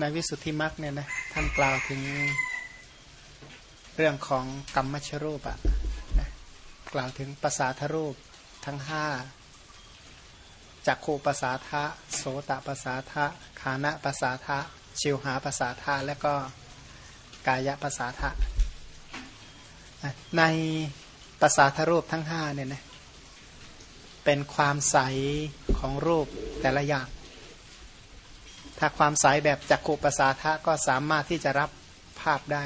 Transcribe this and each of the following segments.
ในวิสุทธิมรรคเนี่ยนะท่านกล่าวถึงเรื่องของกรรมชรูปอะนะกล่าวถึงภาษาทรูปทั้งห้าจักขูภาษาทะโสตภาษาทะขานะภาษาทะชิวหาภาษาทะและก็กายภาษาทะในภาษาทรูปทั้งห้าเนี่ยนะเป็นความใสของรูปแต่ละอย่าง ถ้าความใสแบบจักขุปสาทะก็สามารถที่จะรับภาพได้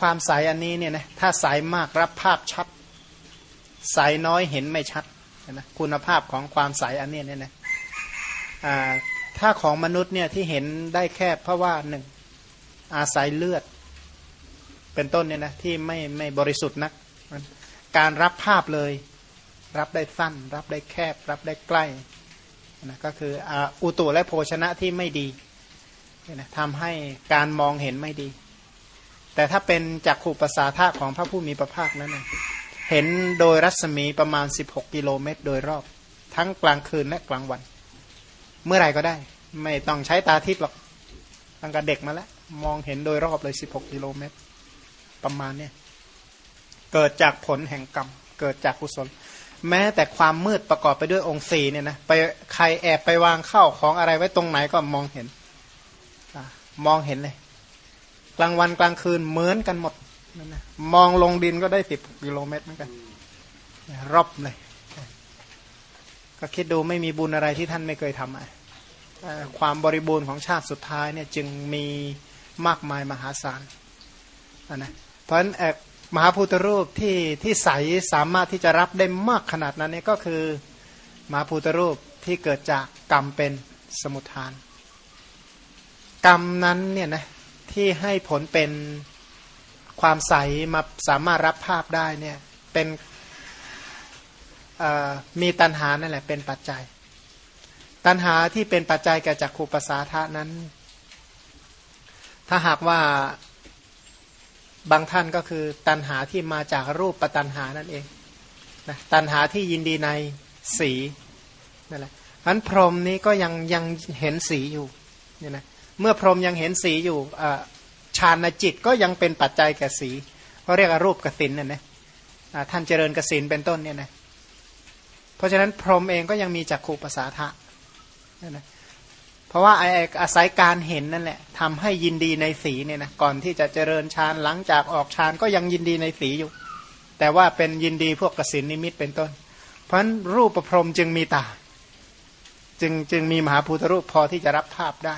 ความใสอันนี้เนี่ยนะถ้าใสมากรับภาพชัด ใสน้อยเห็นไม่ชัดนะคุณภาพของความใสอันนี้เนี่ยนะถ้าของมนุษย์เนี่ยที่เห็นได้แค่เพราะว่าหนึ่งอาศัยเลือด เป็นต้นเนี่ยนะที่ไม่ไม่บริสุทธิ์นัก การรับภาพเลย รับได้สั้น รับได้แคบ รับได้ใกล้ นะก็คืออุตุและโภชนะที่ไม่ดีนะทำให้การมองเห็นไม่ดี แต่ถ้าเป็นจักขุปสาทะของพระผู้มีพระภาคนั้นนะเห็นโดยรัศมีประมาณ 16 กิโลเมตร โดยรอบ ทั้งกลางคืนและกลางวัน เมื่อไหร่ก็ได้ ไม่ต้องใช้ตาทิพย์หรอกตั้งแต่เด็กมาแล้ว มองเห็นโดยรอบเลย 16 กิโลเมตร ประมาณเนี้ยเกิดจากผลแห่งกรรม เกิดจากกุศล แม้แต่ความมืดประกอบไปด้วยองค์สี่เนี่ยนะไปใครแอบไปวางเข้าของอะไรไว้ตรงไหนก็มองเห็นมองเห็นเลยกลางวันกลางคืนเหมือนกันหมดนั่นนะมองลงดินก็ได้สิบกิโลเมตรเหมือนกันรอบเลย ก็คิดดูไม่มีบุญอะไรที่ท่านไม่เคยทำอะความบริบูรณ์ของชาติสุดท้ายเนี่ยจึงมีมากมายมหาศาลนะเพราะฉะนั้น มหาพุทธรูปที่ที่ใสสามารถที่จะรับได้มากขนาดนั้นนี่ก็คือมหาพุทธรูปที่เกิดจากกรรมเป็นสมุทฐาน กรรมนั้นเนี่ยนะที่ให้ผลเป็นความใสมาสามารถรับภาพได้เนี่ยเป็นมีตัณหานั่นแหละเป็นปัจจัย ตัณหาที่เป็นปัจจัยแก่จักขูปสาทะนั้น ถ้าหากว่า บางท่านก็คือตันหาที่มาจากรูปปตันหานั่นเองนะตันหาที่ยินดีในสีนั่นแหละอันพรหมนี้ก็ยังยังเห็นสีอยู่เนี่ยนะเมื่อพรหมยังเห็นสีอยู่ฌานจิตก็ยังเป็นปัจจัยแก่สีเขาเรียกรูปกสินนี่ยนะท่านเจริญกสินเป็นต้นเนี่ยนะเพราะฉะนั้นพรหมเองก็ยังมีจักขู่ภาษาทะนั่นนะ เพราะว่าไอ้อาศัยการเห็นนั่นแหละทำให้ยินดีในสีเนี่ยนะก่อนที่จะเจริญฌานหลังจากออกฌานก็ยังยินดีในสีอยู่ แต่ว่าเป็นยินดีพวกกสินนิมิตเป็นต้น เพราะฉะนั้นรูปประพรมจึงมีตา จึงจึงมีมหาภูตรูปพอที่จะรับภาพได้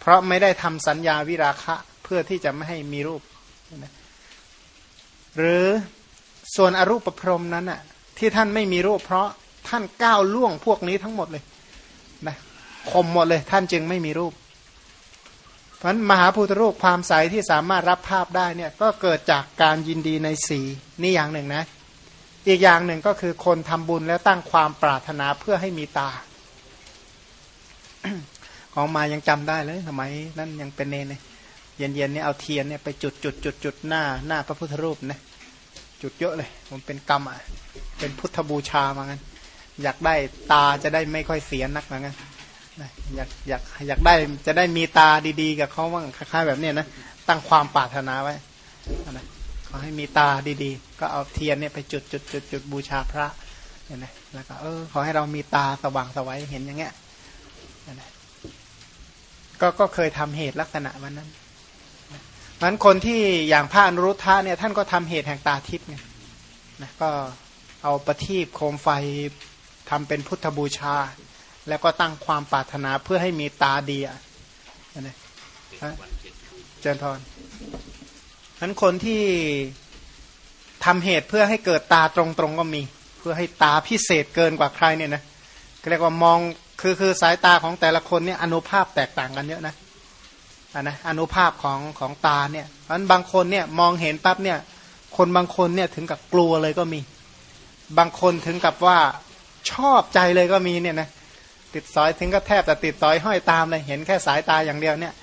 เพราะไม่ได้ทำสัญญาวิราคะเพื่อที่จะไม่ให้มีรูปนะหรือส่วนอรูปประพรมนั้นอะที่ท่านไม่มีรูป เพราะท่านก้าวล่วงพวกนี้ทั้งหมดเลยนะ คมหมดเลย ท่านจึงไม่มีรูป เพราะมหาพุทธรูปความใสที่สามารถรับภาพได้เนี่ยก็เกิดจากการยินดีในสีนี่อย่างหนึ่งนะ อีกอย่างหนึ่งก็คือคนทำบุญแล้วตั้งความปรารถนาเพื่อให้มีตา ของมายังจำได้เลยทำไมนั่นยังเป็นเนเนี่ยเย็นๆเนี่ยเอาเทียนเนี่ยไปจุดจุดจุดจุดหน้าหน้าพระพุทธรูปนะจุดเยอะเลยมันเป็นกรรมอะเป็นพุทธบูชามางั้น อยากได้ตาจะได้ไม่ค่อยเสียนักมางั้น อยากอยากอยากได้จะได้มีตาดีๆ กับเขาบ้างคล้ายๆแบบนี้นะตั้งความปรารถนาไว้นะขอให้มีตาดีๆ ก็เอาเทียนเนี่ยไปจุดจุดจุดจุดบูชาพระเนี่ยนะแล้วก็เออขอให้เรามีตาสว่างสวัยเห็นอย่างเงี้ยนะก็ก็เคยทำเหตุลักษณะวันนั้นมันคนที่อย่างพระอนุรุทธะเนี่ยท่านก็ทำเหตุแห่งตาทิพย์ไงนะก็เอาประทีปโคมไฟทำเป็นพุทธบูชา แล้วก็ตั้งความปรารถนาเพื่อให้มีตาดีอะนะเจนทรนั้นคนที่ทำเหตุเพื่อให้เกิดตาตรงๆก็มี เพื่อให้ตาพิเศษเกินกว่าใครเนี่ยนะเรียกว่ามองคือคือสายตาของแต่ละคนเนี่ยอนุภาพแตกต่างกันเยอะนะอันนะอนุภาพของของตาเนี่ยเพราะนั้นบางคนเนี่ยมองเห็นปั๊บเนี่ย คนบางคนเนี่ยถึงกับกลัวเลยก็มี บางคนถึงกับว่าชอบใจเลยก็มีเนี่ยนะ ติดสอยถึงก็แทบแต่ติดสอยห้อยตามเลยเห็นแค่สายตาอย่างเดียวเนี่ย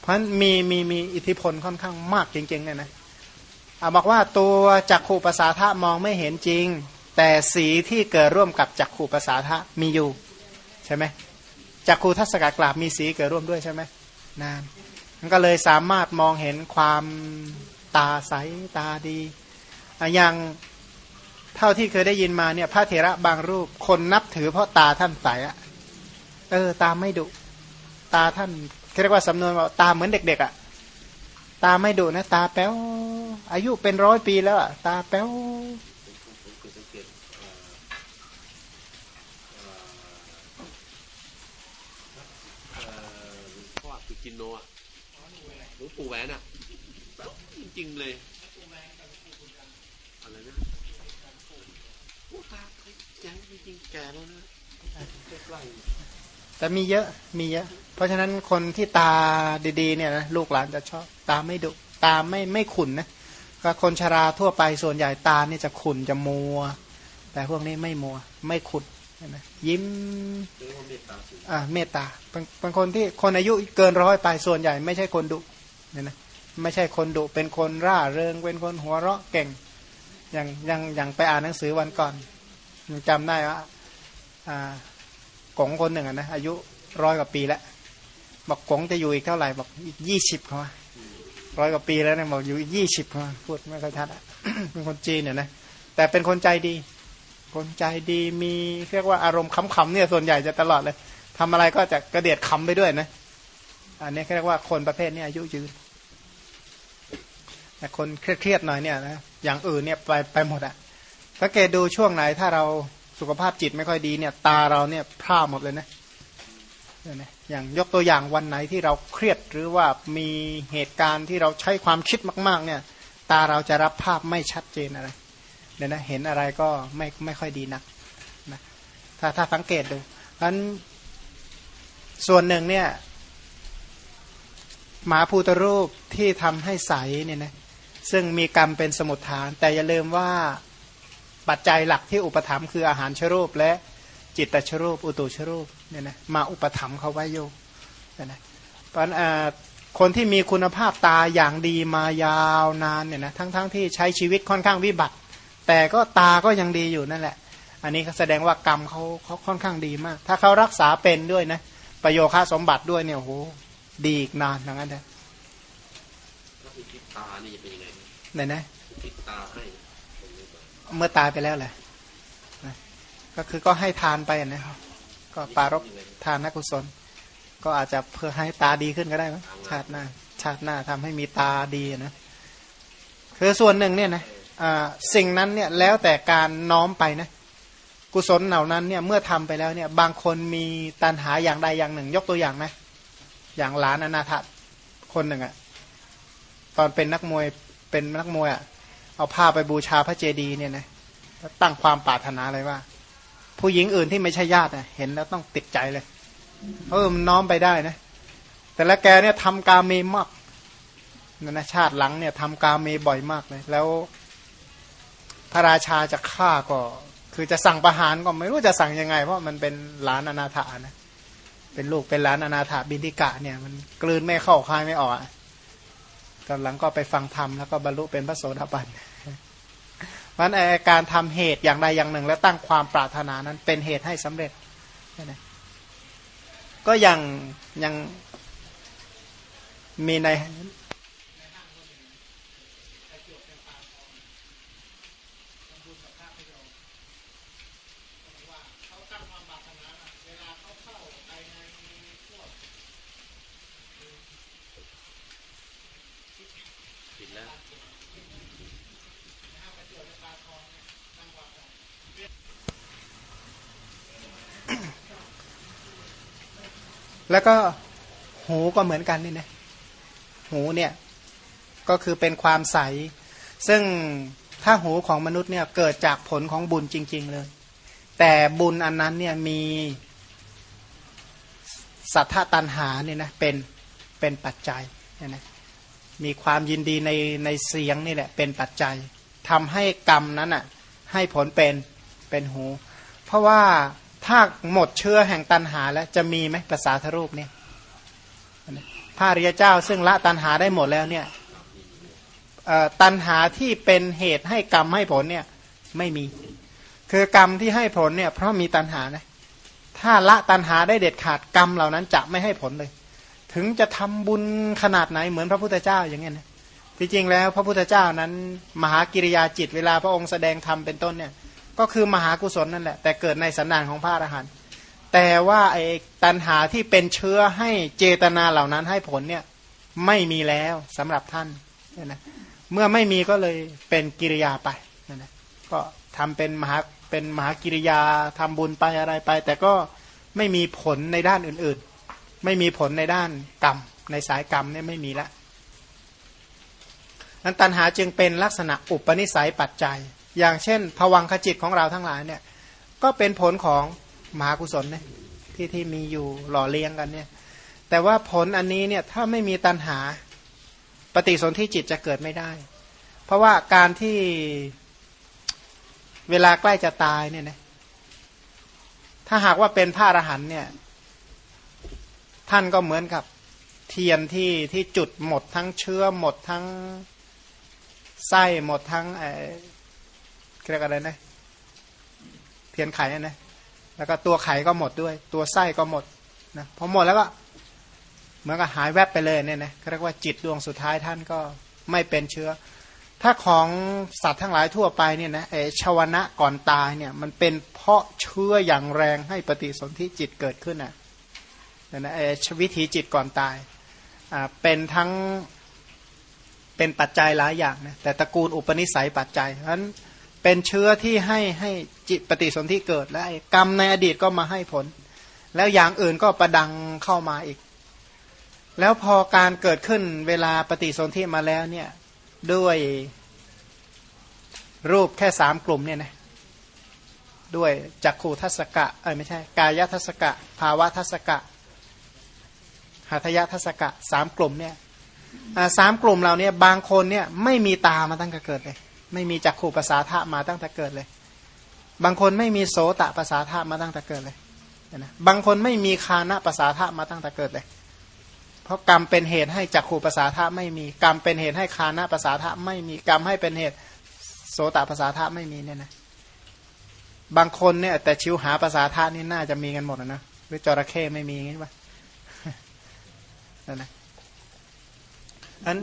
เพราะมีมีมีอิทธิพลค่อนข้างมากจริงๆเนี่ยนะอาบอกว่าตัวจักขู่ภาษาทะมองไม่เห็นจริง แต่สีที่เกิดร่วมกับจักขู่ภาษาทะมีอยู่ใช่ไหมจักคูทัศกกราบมีสีเกิดร่วมด้วยใช่ไหมนานมันก็เลยสามารถมองเห็นความตาใสตาดีอย่าง เท่าที่เคยได้ยินมาเนี่ยพระเถระบางรูปคนนับถือเพราะตาท่านใสอะเออ ตาไม่ดุ ตาท่านเรียกว่าสำนวนว่าตาเหมือนเด็ก ๆอะตาไม่ดุนะ ตาแป๊วอายุเป็นร้อยปีแล้วอะตาแป๊วพ่อคือกินโนอะหลวงปู่แหวนอะ จริงเลยอะไรนะโอ้ตาแก่จริงๆแก่แล้วนะใกล้ แต่มีเยอะมีเยอะ เพราะฉะนั้นคนที่ตาดีๆเนี่ยนะลูกหลานจะชอบ ตาไม่ดุตาไม่ไม่ขุนนะก็คนชราทั่วไปส่วนใหญ่ตานี่จะขุนจะมัว แต่พวกนี้ไม่มัว ไม่ขุนนะยิ้มอ่าเมตตาบางคนที่คนอายุเกินร้อยไปส่วนใหญ่ ไม่ใช่คนดุเนี่ยนะไม่ใช่คนดุเป็นคนร่าเริง เป็นคนหัวเราะเก่งอย่างอย่างอย่างไปอ่านหนังสือวันก่อนจำได้ว่าอ่า กงคนหนึ่งนะอายุร้อยกว่าปีแล้วบอกกงจะอยู่อีกเท่าไหร่บอกอีกยี่สิบเขาร้อยกว่าปีแล้วเนี่ยบอกอยู่ยี่สิบเขาพูดไม่ค่อยชัดเป็นคนจีนเนี่ยนะแต่เป็นคนใจดี คนใจดีมีเรียกว่าอารมณ์ขำๆเนี่ยส่วนใหญ่จะตลอดเลยทำอะไรก็จะกระเดียดขำไปด้วยนะอันนี้เรียกว่าคนประเภทนี้อายุยืนแต่คนเครียดๆหน่อยเนี่ยนะอย่างอื่นเนี่ยไปไปหมดอะสังเกตดูช่วงไหนถ้าเรา สุขภาพจิตไม่ค่อยดีเนี่ย ตาเราเนี่ยพร่าหมดเลยนะเนี่ยอย่างยกตัวอย่างวันไหนที่เราเครียดหรือว่ามีเหตุการณ์ที่เราใช้ความคิดมาก ๆ เนี่ย ตาเราจะรับภาพไม่ชัดเจนอะไรเนี่ยนะเห็นอะไรก็ไม่ไม่ค่อยดีนักนะถ้าถ้าสังเกตดูเพราะนั้นส่วนหนึ่งเนี่ยหมาภูตรูปที่ทำให้ใสเนี่ยนะซึ่งมีกรรมเป็นสมุทฐาน แต่อย่าลืมว่า ปัจจัยหลักที่อุปถัมภ์คืออาหารชรูปและจิตตชรูป อุตุชรูปเนี่ยนะมาอุปถัมภ์เขาไว้โยเนี่ยนะเพราะคนที่มีคุณภาพตาอย่างดีมายาวนานเนี่ยนะทั้งๆทที่ใช้ชีวิตค่อนข้างวิบัติ แต่ก็ตาก็ยังดีอยู่นั่นแหละ อันนี้แสดงว่ากรรมเขาเขาค่อนข้างดีมาก ถ้าเขารักษาเป็นด้วยนะประโยค่าสมบัติด้วยเนี่ยโหดีอีกนานอย่างนั้นเลยตานี่จะเป็นยังไงไหนนะตาให้ เมื่อตายไปแล้วแหละก็คือก็ให้ทานไปนะครับ ก็ปารกทานนักกุศล ก็อาจจะเพื่อให้ตาดีขึ้นก็ได้นะชาติหน้า ชาติหน้าทำให้มีตาดีนะคือส่วนหนึ่งเนี่ยนะสิ่งนั้นเนี่ยแล้วแต่การน้อมไปนะกุศลเหล่านั้นเนี่ยเมื่อทำไปแล้วเนี่ยบางคนมีตันหาอย่างใดอย่างหนึ่ง ยกตัวอย่างนะอย่างหลานอนาถคนหนึ่งอะตอนเป็นนักมวยเป็นนักมวยอะ เอาผ้าไปบูชาพระเจดีย์เนี่ยนะตั้งความปรารถนาเลยว่า ผู้หญิงอื่นที่ไม่ใช่ญาติเห็นแล้วต้องติดใจเลยเพราะมันน้อมไปได้นะ แต่ละแกเนี่ยทำกาเมมากนันชาติหลังเนี่ยทำกาเมบ่อยมากเลย แล้ว พระราชาจะฆ่าก็ คือจะสั่งประหารก็ไม่รู้จะสั่งยังไง เพราะมันเป็นหลานอนาถานะเป็นลูกเป็นหลานอนาถาบินทิกะเนี่ย มันกลืนไม่เข้าคายไม่ออกตอนหลังก็ไปฟังธรรมแล้วก็บรรลุเป็นพระโสดาบัน มันการทำเหตุอย่างใดอย่างหนึ่ง แล้วตั้งความปรารถนานั้นเป็นเหตุให้สำเร็จก็อย่างยังมีใน แล้วก็หูก็เหมือนกันนี่นะหูเนี่ยก็คือเป็นความใส ซึ่งถ้าหูของมนุษย์เนี่ยเกิดจากผลของบุญจริง ๆเลย แต่บุญอันนั้นเนี่ยมีสัทธตันหาเนี่ยนะเป็นเป็นปัจจัยเนี่ยนะมีความยินดีในในเสียงนี่แหละเป็นปัจจัยทำให้กรรมนั้นอะให้ผลเป็นเป็นหู เพราะว่า ถ้าหมดเชื้อแห่งตันหาแล้วจะมีไหมภาษาทรูปเนี่ยพระริยเจ้าซึ่งละตันหาได้หมดแล้วเนี่ยตันหาที่เป็นเหตุให้กรรมให้ผลเนี่ยไม่มี คือกรรมที่ให้ผลเนี่ยเพราะมีตันหานะถ้าละตัณหาได้เด็ดขาดกรรมเหล่านั้นจะไม่ให้ผลเลย ถึงจะทำบุญขนาดไหนเหมือนพระพุทธเจ้าอย่างเงี้ยนะที่จริงแล้วพระพุทธเจ้านั้น มหากิริยาจิตเวลาพระองค์แสดงธรรมเป็นต้นเนี่ย ก็คือมหากุศลนั่นแหละ แต่เกิดในสันดานของพระอรหันต์แต่ว่าไอ้ตัณหาที่เป็นเชื้อให้เจตนาเหล่านั้นให้ผลเนี่ยไม่มีแล้วสำหรับท่านเนี่ยนะเมื่อไม่มีก็เลยเป็นกิริยาไปนะนะก็ทำเป็นมหาเป็นมหากิริยาทำบุญไปอะไรไป แต่ก็ไม่มีผลในด้านอื่นๆ ไม่มีผลในด้านกรรม ในสายกรรมเนี่ยไม่มีละนั้นตัณหาจึงเป็นลักษณะอุปนิสัยปัจจัย อย่างเช่นผวังขจิตของเราทั้งหลายเนี่ยก็เป็นผลของมหากุศลเนี่ยที่ที่มีอยู่หล่อเลี้ยงกันเนี่ยแต่ว่าผลอันนี้เนี่ยถ้าไม่มีตัณหาปฏิสนธิจิตจะเกิดไม่ได้ เพราะว่าการที่เวลาใกล้จะตายเนี่ยนะถ้าหากว่าเป็นพระอรหันเนี่ยท่านก็เหมือนกับเทียนที่ที่จุดหมดทั้งเชื้อหมดทั้งไส้หมดทั้ง เรียกอะไรนะเทียนไข่นะแล้วก็ตัวไข่ก็หมดด้วย ตัวไส้ก็หมดนะพอหมดแล้วก็เหมือนกับหายแวบไปเลยเนี่ยนะเรียกว่าจิตดวงสุดท้ายท่านก็ไม่เป็นเชื้อ ถ้าของสัตว์ทั้งหลายทั่วไปเนี่ยนะไอชวนะก่อนตายเนี่ย มันเป็นเพราะเชื้ออย่างแรงให้ปฏิสนธิจิตเกิดขึ้นนะนะไอวิถีจิตก่อนตายอ่าเป็นทั้งเป็นปัจจัยหลายอย่างนะแต่ตระกูลอุปนิสัยปัจจัยเพราะฉะนั้น เป็นเชื้อที่ให้ให้จิตปฏิสนธิเกิด และกรรมในอดีตก็มาให้ผล แล้วอย่างอื่นก็ประดังเข้ามาอีก แล้วพอการเกิดขึ้นเวลาปฏิสนธิมาแล้วเนี่ยด้วยรูปแค่สามกลุ่มเนี่ยนะด้วยจักขูทัศกะเออไม่ใช่ กายทัศกะ ภาวะทัศกะหัตยทัศกะสามกลุ่มเนี่ยสามกลุ่มเราเนี่ยบางคนเนี่ยไม่มีตามาตั้งแต่เกิดเลย ไม่มีจักขู่ภาษาธามาตั้งแต่เกิดเลย บางคนไม่มีโสตภาษาธามาตั้งแต่เกิดเลยนะบางคนไม่มีคานะภาษาธามาตั้งแต่เกิดเลย เพราะกรรมเป็นเหตุให้จักขู่ภาษาธาไม่มีกรรมเป็นเหตุให้คานะภาษาธาไม่มีกรรมให้เป็นเหตุโสตภาษาธาไม่มีเนี่ยนะบางคนเนี่ย แต่ชิวหาภาษาธานี่น่าจะมีกันหมดนะหรือจระเข้ไม่มีงี้ปะนั่นนะอัน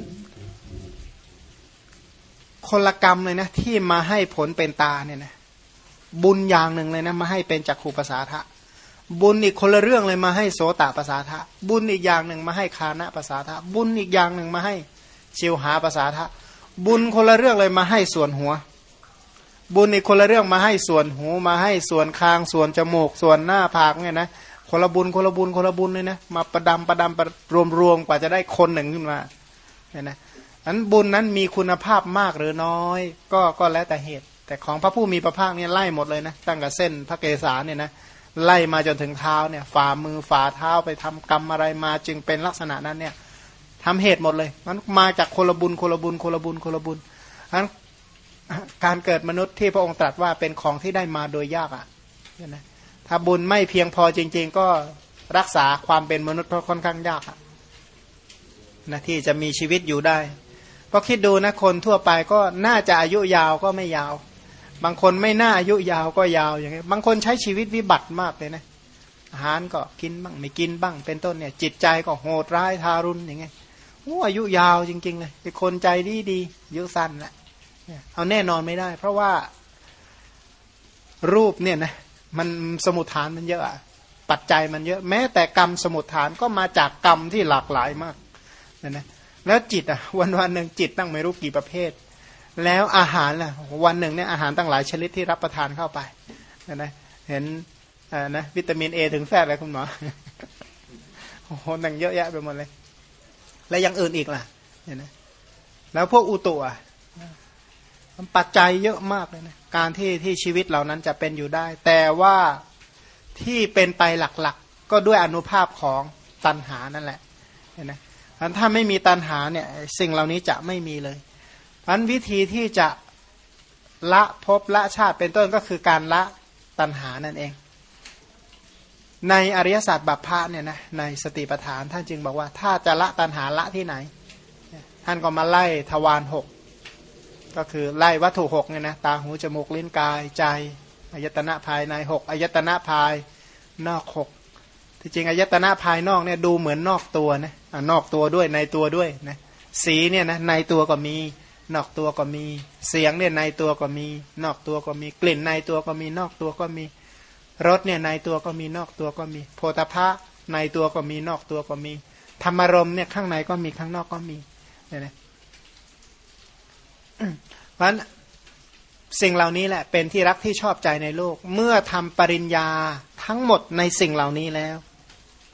คนละกรรมเลยนะที่มาให้ผลเป็นตาเนี่ยนะบุญอย่างหนึ่งเลยนะมาให้เป็นจักขูภาษาทะบุญอีกคนละเรื่องเลยมาให้โสตภาษาทะบุญอีกอย่างหนึ่งมาให้คานะภาษาทะบุญอีกอย่างหนึ่งมาให้ชิวหาภาษาทะบุญคนละเรื่องเลยมาให้ส่วนหัว บุญอีกคนละเรื่องมาให้ส่วนหูมาให้ส่วนคางส่วนจมูกส่วนหน้าผากเนี่ยนะคนละบุญคนละบุญคนละบุญเลยนะมาประดำประดำประรวมรวมกว่าจะได้คนหนึ่งขึ้นมาเนี่ยนะ อันบุญนั้นมีคุณภาพมากหรือน้อย ก็ก็แล้วแต่เหตุ แต่ของพระผู้มีพระภาคเนี่ยไล่หมดเลยนะตั้งแต่เส้นพระเกศาเนี่ยนะไล่มาจนถึงเท้าเนี่ยฝ่ามือฝ่าเท้าไปทำกรรมอะไรมาจึงเป็นลักษณะนั้นเนี่ยทำเหตุหมดเลยมันมาจากคนละบุญคนละบุญคนละบุญคนละบุญอันการเกิดมนุษย์ที่พระองค์ตรัสว่าเป็นของที่ได้มาโดยยากอะเนี่ยนะถ้าบุญไม่เพียงพอจริง ๆ ก็รักษาความเป็นมนุษย์ค่อนข้างยากนะที่จะมีชีวิตอยู่ได้ เพราะคิดดูนะคนทั่วไปก็น่าจะอายุยาวก็ไม่ยาว บางคนไม่น่าอายุยาวก็ยาวอย่างเงี้ยบางคนใช้ชีวิตวิบัติมากเลยนะอาหารก็กินบ้างไม่กินบ้างเป็นต้นเนี่ย จิตใจก็โหดร้ายทารุณอย่างเงี้ยโอ้อายุยาวจริง ๆ เลยเป็นคนใจดีดียุสั้นแหละเอาแน่นอนไม่ได้ เพราะว่ารูปเนี่ยนะมันสมุทฐานมันเยอะอะปัจจัยมันเยอะ แม้แต่กรรมสมุทฐานก็มาจากกรรมที่หลากหลายมากนะนะ แล้วจิตอะวันวันหนึ่งจิตตั้งไม่รู้กี่ประเภท แล้วอาหารล่ะวันหนึ่งเนี่ยอาหารตั้งหลายชนิดที่รับประทานเข้าไปนะเห็นอ่านะวิตามินเอถึงแฟตอะไรคุณหมอโอ้โหนั่งเยอะแยะไปหมดเลย แล้วยังอื่นอีกล่ะเห็นไหมแล้วพวกอุตุอะมันปัจจัยเยอะมากเลยนะการที่ที่ชีวิตเหล่านั้นจะเป็นอยู่ได้ แต่ว่าที่เป็นไปหลักๆก็ด้วยอนุภาพของตัณหานั่นแหละเห็นไหม ถ้าไม่มีตัณหาเนี่ยสิ่งเหล่านี้จะไม่มีเลยพันวิธีที่จะละภพละชาติเป็นต้นก็คือการละตัณหานั่นเอง ในอริยศาสตร์บัพพะเนี่ยนะในสติปัฏฐานท่านจึงบอกว่า ถ้าจะละตัณหาละที่ไหน ท่านก็มาไล่ทวารหกก็คือไล่วัตถุหกเนี่ยนะตาหูจมูกลิ้นกายใจอายตนะภายในหกอายตนะภายนอกหกที่จริงอายตนะภายนอกเนี่ยดูเหมือนนอกตัวนะ นอกตัวด้วยในตัวด้วยนะสีเนี่ยนะในตัวก็มี นอกตัวก็มี เสียงเนี่ยในตัวก็มี นอกตัวก็มีกลิ่นในตัวก็มี นอกตัวก็มีรสเนี่ยในตัวก็มีนอกตัวก็มี โพธพะในตัวก็มีนอกตัวก็มี ธรรมารมเนี่ยข้างในก็มีข้างนอกก็มีเนี่ยนะเพราะฉะนั้นสิ่งเหล่านี้แหละ เป็นที่รักที่ชอบใจในโลก เมื่อทำปริญญาทั้งหมดในสิ่งเหล่านี้แล้ว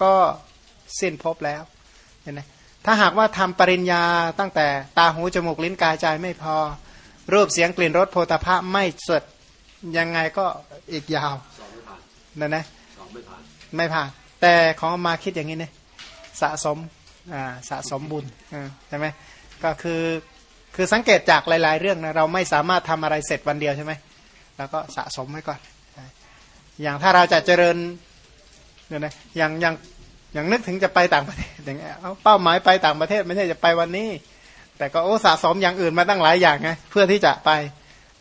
ก็สิ้นภพแล้ว เห็นไหมถ้าหากว่าทำปริญญาตั้งแต่ตาหูจมูกลิ้นกายใจไม่พอ รูปเสียงกลิ่นรสโพธาภะไม่สดยังไงก็อีกยาวนั่นนะไม่ผ่าน แต่ของมาคิดอย่างนี้เนี่ยสะสมอ่าสะสมบุญใช่ไหมก็คือคือสังเกตจากหลาย ๆ เรื่องนะเราไม่สามารถทำอะไรเสร็จวันเดียวใช่ไหมแล้วก็สะสมไว้ก่อน อย่างถ้าเราจะเจริญเนี่ยนะอย่างอย่าง อย่างนึกถึงจะไปต่างประเทศอย่างเงี้ยเป้าหมายไปต่างประเทศไม่ใช่จะไปวันนี้ แต่ก็โอ้สะสมอย่างอื่นมาตั้งหลายอย่างไงเพื่อที่จะไป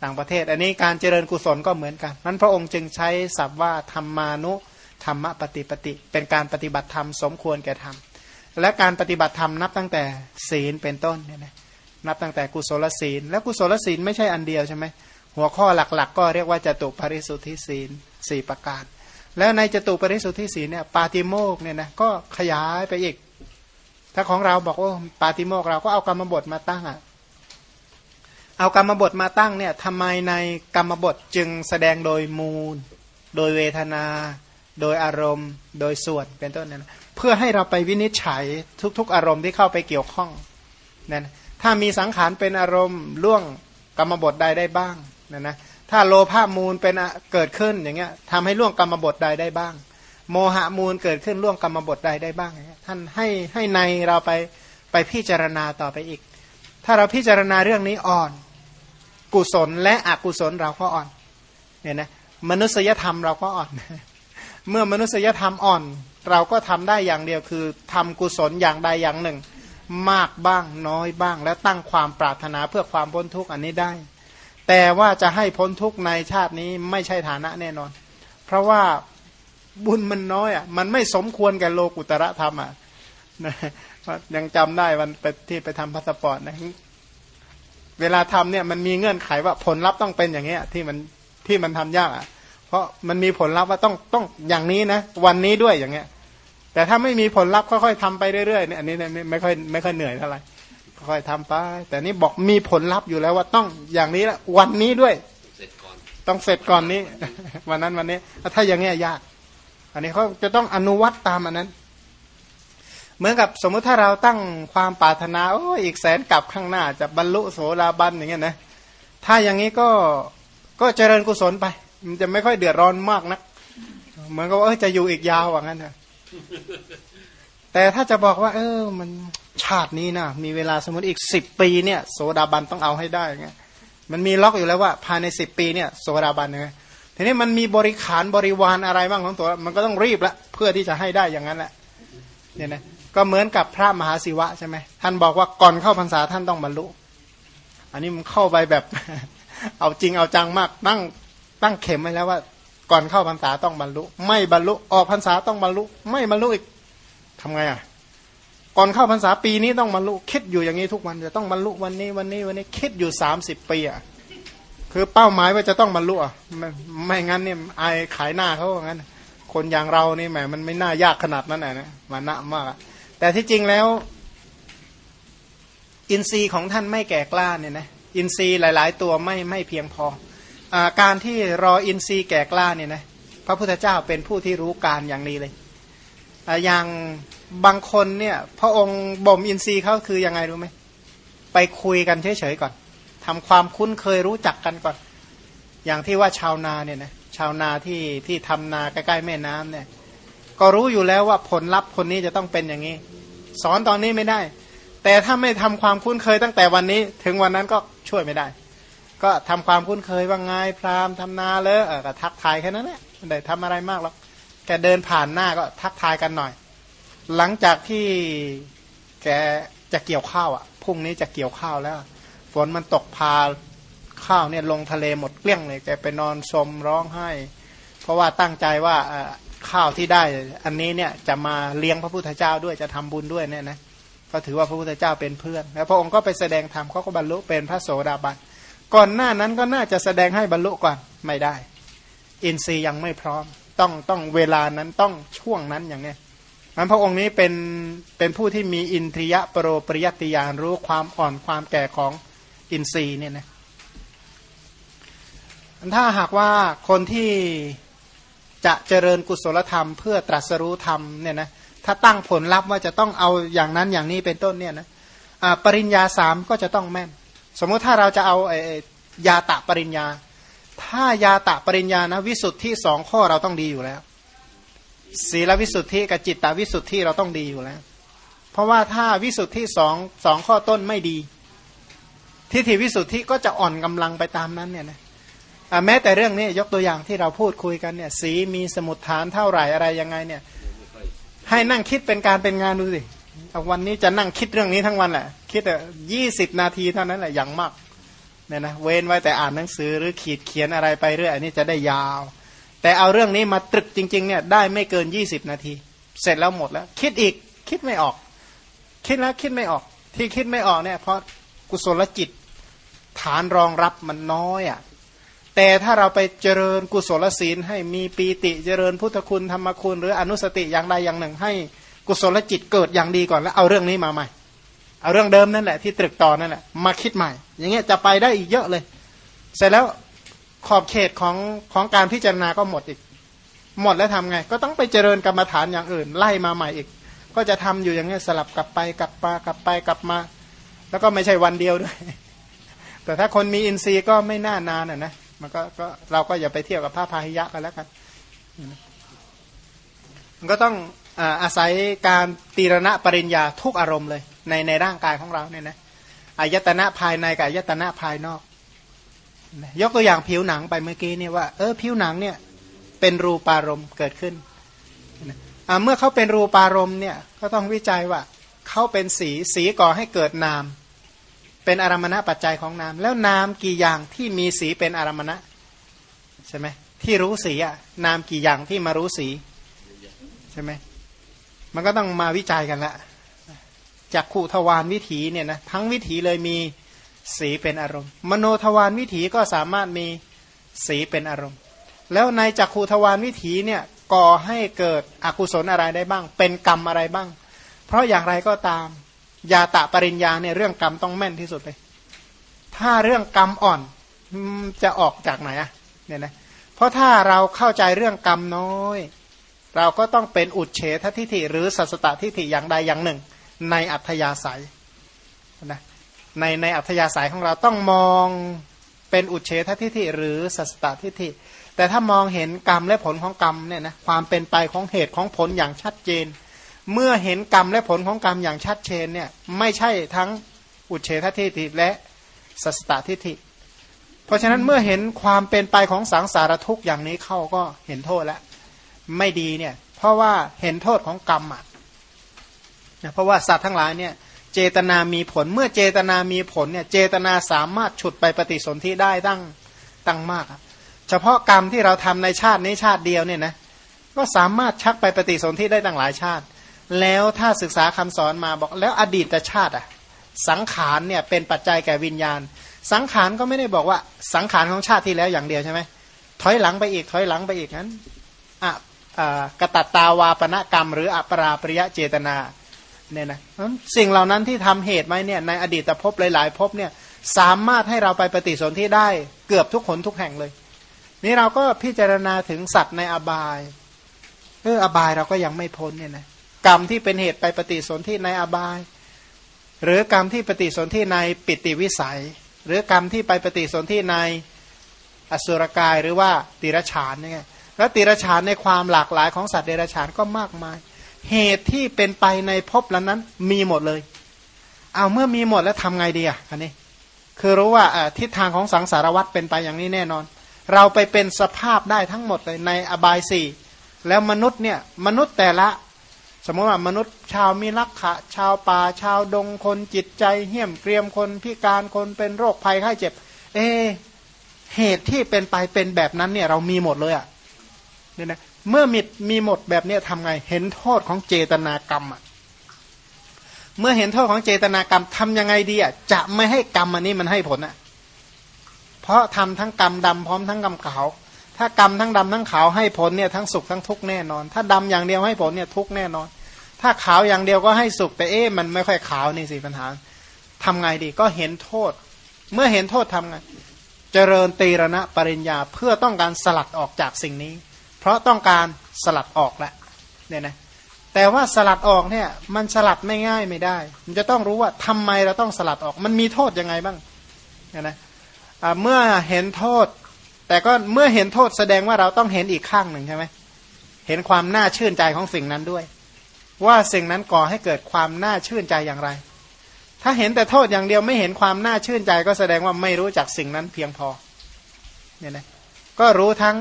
ต่างประเทศ อันนี้การเจริญกุศลก็เหมือนกันนั้นพระองค์จึงใช้ศัพท์ว่าธรรมานุธรรมปฏิปติ เป็นการปฏิบัติธรรมสมควรแก่ธรรมและการปฏิบัติธรรมนับตั้งแต่ศีลเป็นต้นเนี่ยนะนับตั้งแต่กุศลศีล และกุศลศีลไม่ใช่อันเดียวใช่ไหมหัวข้อหลักๆก็เรียกว่าจตุปริสุทธิศีลสี่ประการ แล้วในจตุปริสุทธิศีเนี่ยปาติโมกเนี่ยนะก็ขยายไปอีก ถ้าของเราบอกว่าปาติโมกเราก็เอากรรมบทมาตั้งอะเอากรรมบทมาตั้งเนี่ยทำไมในกรรมบทจึงแสดงโดยมูล โดยเวทนา โดยอารมณ์ โดยส่วนเป็นต้นนั้นเพื่อให้เราไปวินิจฉัยทุก ๆ อารมณ์ที่เข้าไปเกี่ยวข้องนั่นถ้ามีสังขารเป็นอารมณ์ล่วงกรรมบทใดได้บ้างนั่นนะ ถ้าโลภามูลเป็นเกิดขึ้นอย่างเงี้ยทำให้ล่วงกรรมบทใดได้บ้าง โมหะมูลเกิดขึ้นล่วงกรรมบทใดได้บ้าง ท่านให้ให้ในเราไปไปพิจารณาต่อไปอีก ถ้าเราพิจารณาเรื่องนี้อ่อน กุศลและอกุศลเราก็อ่อนเนี่ยนะมนุษยธรรมเราก็อ่อน เมื่อมนุษยธรรมอ่อน เราก็ทำได้อย่างเดียวคือทำกุศลอย่างใดอย่างหนึ่ง มากบ้างน้อยบ้าง และตั้งความปรารถนาเพื่อความพ้นทุกข์อันนี้ได้ แต่ว่าจะให้พ้นทุกข์ในชาตินี้ไม่ใช่ฐานะแน่นอน เพราะว่าบุญมันน้อยอะมันไม่สมควรแก่โลกุตระธรรมอะยังจำได้วันไปที่ไปทำพาสปอร์ตนะเวลาทำเนี่ยมันมีเงื่อนไขว่าผลลัพธ์ต้องเป็นอย่างเงี้ยที่มันที่มันทำยากอะ เพราะมันมีผลลัพธ์ว่าต้องต้องอย่างนี้นะวันนี้ด้วยอย่างเงี้ย แต่ถ้าไม่มีผลลัพธ์ค่อยๆทำไปเรื่อยๆเนี่ยอันนี้ไม่ไม่ค่อยไม่ค่อยเหนื่อยเท่าไหร่ ค่อยทำไป แต่นี่บอกมีผลลัพธ์อยู่แล้วว่าต้องอย่างนี้ละวันนี้ด้วย ต้องเสร็จก่อนนี้ วันนั้นวันนี้ ถ้าอย่างเงี้ยยาก อันนี้เขาจะต้องอนุวัตตามอันนั้น เหมือนกับสมมติถ้าเราตั้งความปรารถนาโอ้อีกแสนกลับข้างหน้า จะบรรลุโสดาบันอย่างเงี้ยนะถ้าอย่างนี้ก็ก็เจริญกุศลไป มันจะไม่ค่อยเดือดร้อนมากนักเหมือนกับว่าเออจะอยู่อีกยาวว่างั้นเถอะ แต่ถ้าจะบอกว่า เออ มันชาตินี้นะมีเวลาสมมติอีกสิบปีเนี่ย โสดาบันต้องเอาให้ได้เงี้ยมันมีล็อกอยู่แล้วว่าภายในสิบปีเนี่ยโสดาบันเนี่ยทีนี้มันมีบริขารบริวารอะไรบ้างของตัว มันก็ต้องรีบละเพื่อที่จะให้ได้อย่างนั้นแหละเนี่ยนะก็เหมือนกับพระมหาศิวะใช่ไหมท่านบอกว่าก่อนเข้าพรรษาท่านต้องบรรลุ อันนี้มันเข้าไปแบบ เอาจริงเอาจังมากตั้งตั้งเข็มไว้แล้วว่า ก่อนเข้าพรรษาต้องบรรลุ ไม่บรรลุออกพรรษาต้องบรรลุ ไม่บรรลุอีก ทำไงอะ ก่อนเข้าพรรษาปีนี้ต้องบรรลุคิดอยู่อย่างนี้ทุกวันจะต้องบรรลุวันนี้วันนี้วันนี้คิดอยู่สามสิบปีอะคือเป้าหมายว่าจะต้องบรรลุอะไม่ไม่งั้นเนี่ยไอขายหน้าเขาอย่างนั้น คนอย่างเรานี่แหมมันไม่น่ายากขนาดนั้นนะมันนะมากแต่ที่จริงแล้ว อินทรีย์ของท่านไม่แก่กล้าเนี่ยนะอินทรีย์หลาย ๆ ตัวไม่ไม่เพียงพออการที่รออินทรีย์แก่กล้าเนี่ยนะพระพุทธเจ้าเป็นผู้ที่รู้การอย่างนี้เลย อย่างบางคนเนี่ย พระองค์บ่มอินทรีย์เขาคือยังไงรู้ไหมไปคุยกันเฉยๆก่อนทำความคุ้นเคยรู้จักกันก่อน อย่างที่ว่าชาวนาเนี่ยนะชาวนาที่ที่ทำนาใกล้ๆแม่น้ำเนี่ย ก็รู้อยู่แล้วว่าผลลัพธ์คนนี้จะต้องเป็นอย่างนี้ สอนตอนนี้ไม่ได้ แต่ถ้าไม่ทำความคุ้นเคยตั้งแต่วันนี้ ถึงวันนั้นก็ช่วยไม่ได้ ก็ทำความคุ้นเคยว่าไงพรามทำนาเลยเออก็ทักทายแค่นั้นแหละไม่ได้ทำอะไรมากหรอก แกเดินผ่านหน้าก็ทักทายกันหน่อย หลังจากที่แกจะเกี่ยวข้าวอะพรุ่งนี้จะเกี่ยวข้าวแล้ว ฝนมันตกพาข้าวเนี่ยลงทะเลหมดเกลี้ยงเลยแกไปนอนสมร้องไห้ เพราะว่าตั้งใจว่าข้าวที่ได้ อันนี้เนี่ยจะมาเลี้ยงพระพุทธเจ้าด้วยจะทำบุญด้วยเนี่ยนะก็ถือว่าพระพุทธเจ้าเป็นเพื่อนแล้วพระองค์ก็ไปแสดงธรรมเขาก็บรรลุเป็นพระโสดาบันก่อนหน้านั้นก็น่าจะแสดงให้บรรลุก่อนไม่ได้ อินทรีย์ยังไม่พร้อม ต้องต้องเวลานั้นต้องช่วงนั้นอย่างเนี้ยมันพระองค์นี้เป็นเป็นผู้ที่มีอินทรียะปรโรปริยติยานรู้ความอ่อนความแก่ของอินทรีย์เนี่ยนะถ้าหากว่าคนที่จะเจริญกุศลธรรม เพื่อตรัสรู้ธรรมเนี่ยนะถ้าตั้งผลลัพธ์ว่าจะต้องเอาอย่างนั้นอย่างนี้เป็นต้นเนี่ยนะปริญญาสามก็จะต้องแม่น สมมติถ้าเราจะเอายาตะปริญญา ถ้ายาตะปริญญานะวิสุทธิสองข้อเราต้องดีอยู่แล้ว ศีลวิสุทธิกับจิตตวิสุทธิเราต้องดีอยู่แล้ว เพราะว่าถ้าวิสุทธิสองสองข้อต้นไม่ดี ทิฏฐิวิสุทธิก็จะอ่อนกำลังไปตามนั้นเนี่ยนะแม้แต่เรื่องนี้ยกตัวอย่างที่เราพูดคุยกันเนี่ยสีมีสมุดฐานเท่าไหร่อะไรยังไงเนี่ยให้นั่งคิดเป็นการเป็นงานดูสิวันนี้จะนั่งคิดเรื่องนี้ทั้งวันแหละ คิดแต่ยี่สิบนาทีเท่านั้นแหละอย่างมาก เนี่ยนะเว้นไว้แต่อ่านหนังสือหรือขีดเขียนอะไรไปเรื่อยอันนี้จะได้ยาว แต่เอาเรื่องนี้มาตรึกจริง ๆ เนี่ยได้ไม่เกินยี่สิบนาที เสร็จแล้วหมดแล้ว คิดอีกคิดไม่ออก คิดแล้วคิดไม่ออก ที่คิดไม่ออกเนี่ยเพราะกุศลจิต ฐานรองรับมันน้อยอะ่ะแต่ถ้าเราไปเจริญกุศลศีลให้มีปีติเจริญพุทธคุณธรรมคุณ หรืออนุสติอย่างใดอย่างหนึ่ง ให้กุศลจิตเกิดอย่างดีก่อนแล้วเอาเรื่องนี้มาใหม่ เอาเรื่องเดิมนั่นแหละที่ตรึกต่อนั่นแหละมาคิดใหม่ อย่างเงี้ยจะไปได้อีกเยอะเลย เสร็จแล้วขอบเขตของของการพิจารณาก็หมดอีก หมดแล้วทำไง ก็ต้องไปเจริญกรรมฐานอย่างอื่น ไล่มาใหม่อีก ก็จะทำอยู่อย่างเงี้ยสลับกลับไปกลับมากลับไปกลับมา แล้วก็ไม่ใช่วันเดียวด้วย แต่ถ้าคนมีอินทรีย์ก็ไม่น่านานอะนะมันก็ก็เราก็อย่าไปเที่ยวกับพระพาหิยะกันแล้วกันมันก็ต้องอาศัยการตีรณะปริญญาทุกอารมณ์เลย ในในร่างกายของเราเนี่ยนะ อายตนะภายในกับอายตนะภายนอก ยกตัวอย่างผิวหนังไปเมื่อกี้เนี่ยว่าเออผิวหนังเนี่ยเป็นรูปารมณ์เกิดขึ้นเมื่อเขาเป็นรูปารมณ์เนี่ยก็ต้องวิจัยว่าเขาเป็นสีสีก่อให้เกิดนาม เป็นอารมณะปัจจัยของนาม แล้วนามกี่อย่างที่มีสีเป็นอารมณะใช่ไหมที่รู้สีอะนามกี่อย่างที่มารู้สีใช่ไหมมันก็ต้องมาวิจัยกันละ จากขู่ทวารวิถีเนี่ยนะทั้งวิถีเลยมีสีเป็นอารมณ์ มโนทวารวิถีก็สามารถมีสีเป็นอารมณ์ แล้วในจักขูทวารวิถีเนี่ยก่อให้เกิดอกุศลอะไรได้บ้าง เป็นกรรมอะไรบ้าง เพราะอย่างไรก็ตามยาตะปริญญาเนี่ยเรื่องกรรมต้องแม่นที่สุดเลย ถ้าเรื่องกรรมอ่อนจะออกจากไหนอะเนี่ยนะเพราะถ้าเราเข้าใจเรื่องกรรมน้อย เราก็ต้องเป็นอุดเฉททิฏฐิหรือสัสตทิฏฐิอย่างใดอย่างหนึ่ง ในอัธยาศัยนะในในอัธยาศัยของเราต้องมองเป็นอุเฉททิฏฐิหรือสัสตทิฏฐิ แต่ถ้ามองเห็นกรรมและผลของกรรมเนี่ยนะความเป็นไปของเหตุของผลอย่างชัดเจน เมื่อเห็นกรรมและผลของกรรมอย่างชัดเจนเนี่ยไม่ใช่ทั้งอุเฉททิฏฐิและสัสตทิฏฐิ เพราะฉะนั้นเมื่อเห็นความเป็นไปของสังสารทุกข์อย่างนี้เข้าก็เห็นโทษแล้วไม่ดีเนี่ยเพราะว่าเห็นโทษของกรรมอะ เพราะว่าสัตว์ทั้งหลายเนี่ยเจตนามีผลเมื่อเจตนามีผลเนี่ยเจตนาสามารถฉุดไปปฏิสนธิได้ตั้งตั้งมากเฉพาะกรรมที่เราทำในชาตินี้ชาติเดียวเนี่ยนะก็สามารถชักไปปฏิสนธิได้ตั้งหลายชาติ แล้วถ้าศึกษาคำสอนมาบอกแล้วอดีตชาติอะสังขารเนี่ยเป็นปัจจัยแก่วิญญาณ สังขารก็ไม่ได้บอกว่าสังขารของชาติที่แล้วอย่างเดียวใช่ไหมถอยหลังไปอีกถอยหลังไปอีกนั้นอะกตัตตาวาปณกรรม หรืออัปราปริยะเจตนา เนี่ยนะสิ่งเหล่านั้นที่ทำเหตุไหมเนี่ยในอดีตภพหลายๆภพเนี่ยสามารถให้เราไปปฏิสนธิได้เกือบทุกคนทุกแห่งเลย นี่เราก็พิจารณาถึงสัตว์ในอบายเอออบายเราก็ยังไม่พ้นเนี่ยนะกรรมที่เป็นเหตุไปปฏิสนธิในอบาย หรือกรรมที่ปฏิสนธิในปิติวิสัย หรือกรรมที่ไปปฏิสนธิในอสุรกายหรือว่าติรฉานเนี่ยแล้วติรฉานในความหลากหลายของสัตว์เดรัจฉานก็มากมาย เหตุที่เป็นไปในภพล้วนั้นมีหมดเลย เอาเมื่อมีหมดแล้วทำไงดีอะอันนี้ คือรู้ว่าทิศทางของสังสารวัตรเป็นไปอย่างนี้แน่นอน เราไปเป็นสภาพได้ทั้งหมดเลยในอบายสี่แล้วมนุษย์เนี่ยมนุษย์แต่ละ สมมติว่ามนุษย์ชาวมีลักขะ ชาวป่าชาวดงคนจิตใจ เหี้ยมเกรียมคนพิการคนเป็นโรคภัยไข้เจ็บ เอเหตุที่เป็นไปเป็นแบบนั้นเนี่ยเรามีหมดเลยอะเนี่ยนะ เมื่อมีมีหมดแบบนี้ทำไง เห็นโทษของเจตนากรรมอะเมื่อเห็นโทษของเจตนากรรมทำยังไงดีอะจะไม่ให้กรรมอันนี้มันให้ผลอะเพราะทำทั้งกรรมดำพร้อมทั้งกรรมขาว ถ้ากรรมทั้งดำทั้งขาวให้ผลเนี่ยทั้งสุขทั้งทุกข์แน่นอน ถ้าดำอย่างเดียวให้ผลเนี่ยทุกข์แน่นอน ถ้าขาวอย่างเดียวก็ให้สุขแต่เอ๊ะมันไม่ค่อยขาวนี่สิปัญหาทำไงดีก็เห็นโทษ เมื่อเห็นโทษทำไง เจริญตีรณะปริญญาเพื่อต้องการสลัดออกจากสิ่งนี้ เพราะต้องการสลัดออกแหละเนี่ยนะแต่ว่าสลัดออกเนี่ยมันสลัดไม่ง่ายไม่ได้ มันจะต้องรู้ว่าทำไมเราต้องสลัดออก มันมีโทษยังไงบ้างเนี่ยนะเมื่อเห็นโทษ แต่ก็เมื่อเห็นโทษแสดงว่าเราต้องเห็นอีกข้างหนึ่งใช่ไหมเห็นความน่าชื่นใจของสิ่งนั้นด้วย ว่าสิ่งนั้นก่อให้เกิดความน่าชื่นใจอย่างไร ถ้าเห็นแต่โทษอย่างเดียวไม่เห็นความน่าชื่นใจ ก็แสดงว่าไม่รู้จักสิ่งนั้นเพียงพอเนี่ยนะ ก็รู้ทั้ง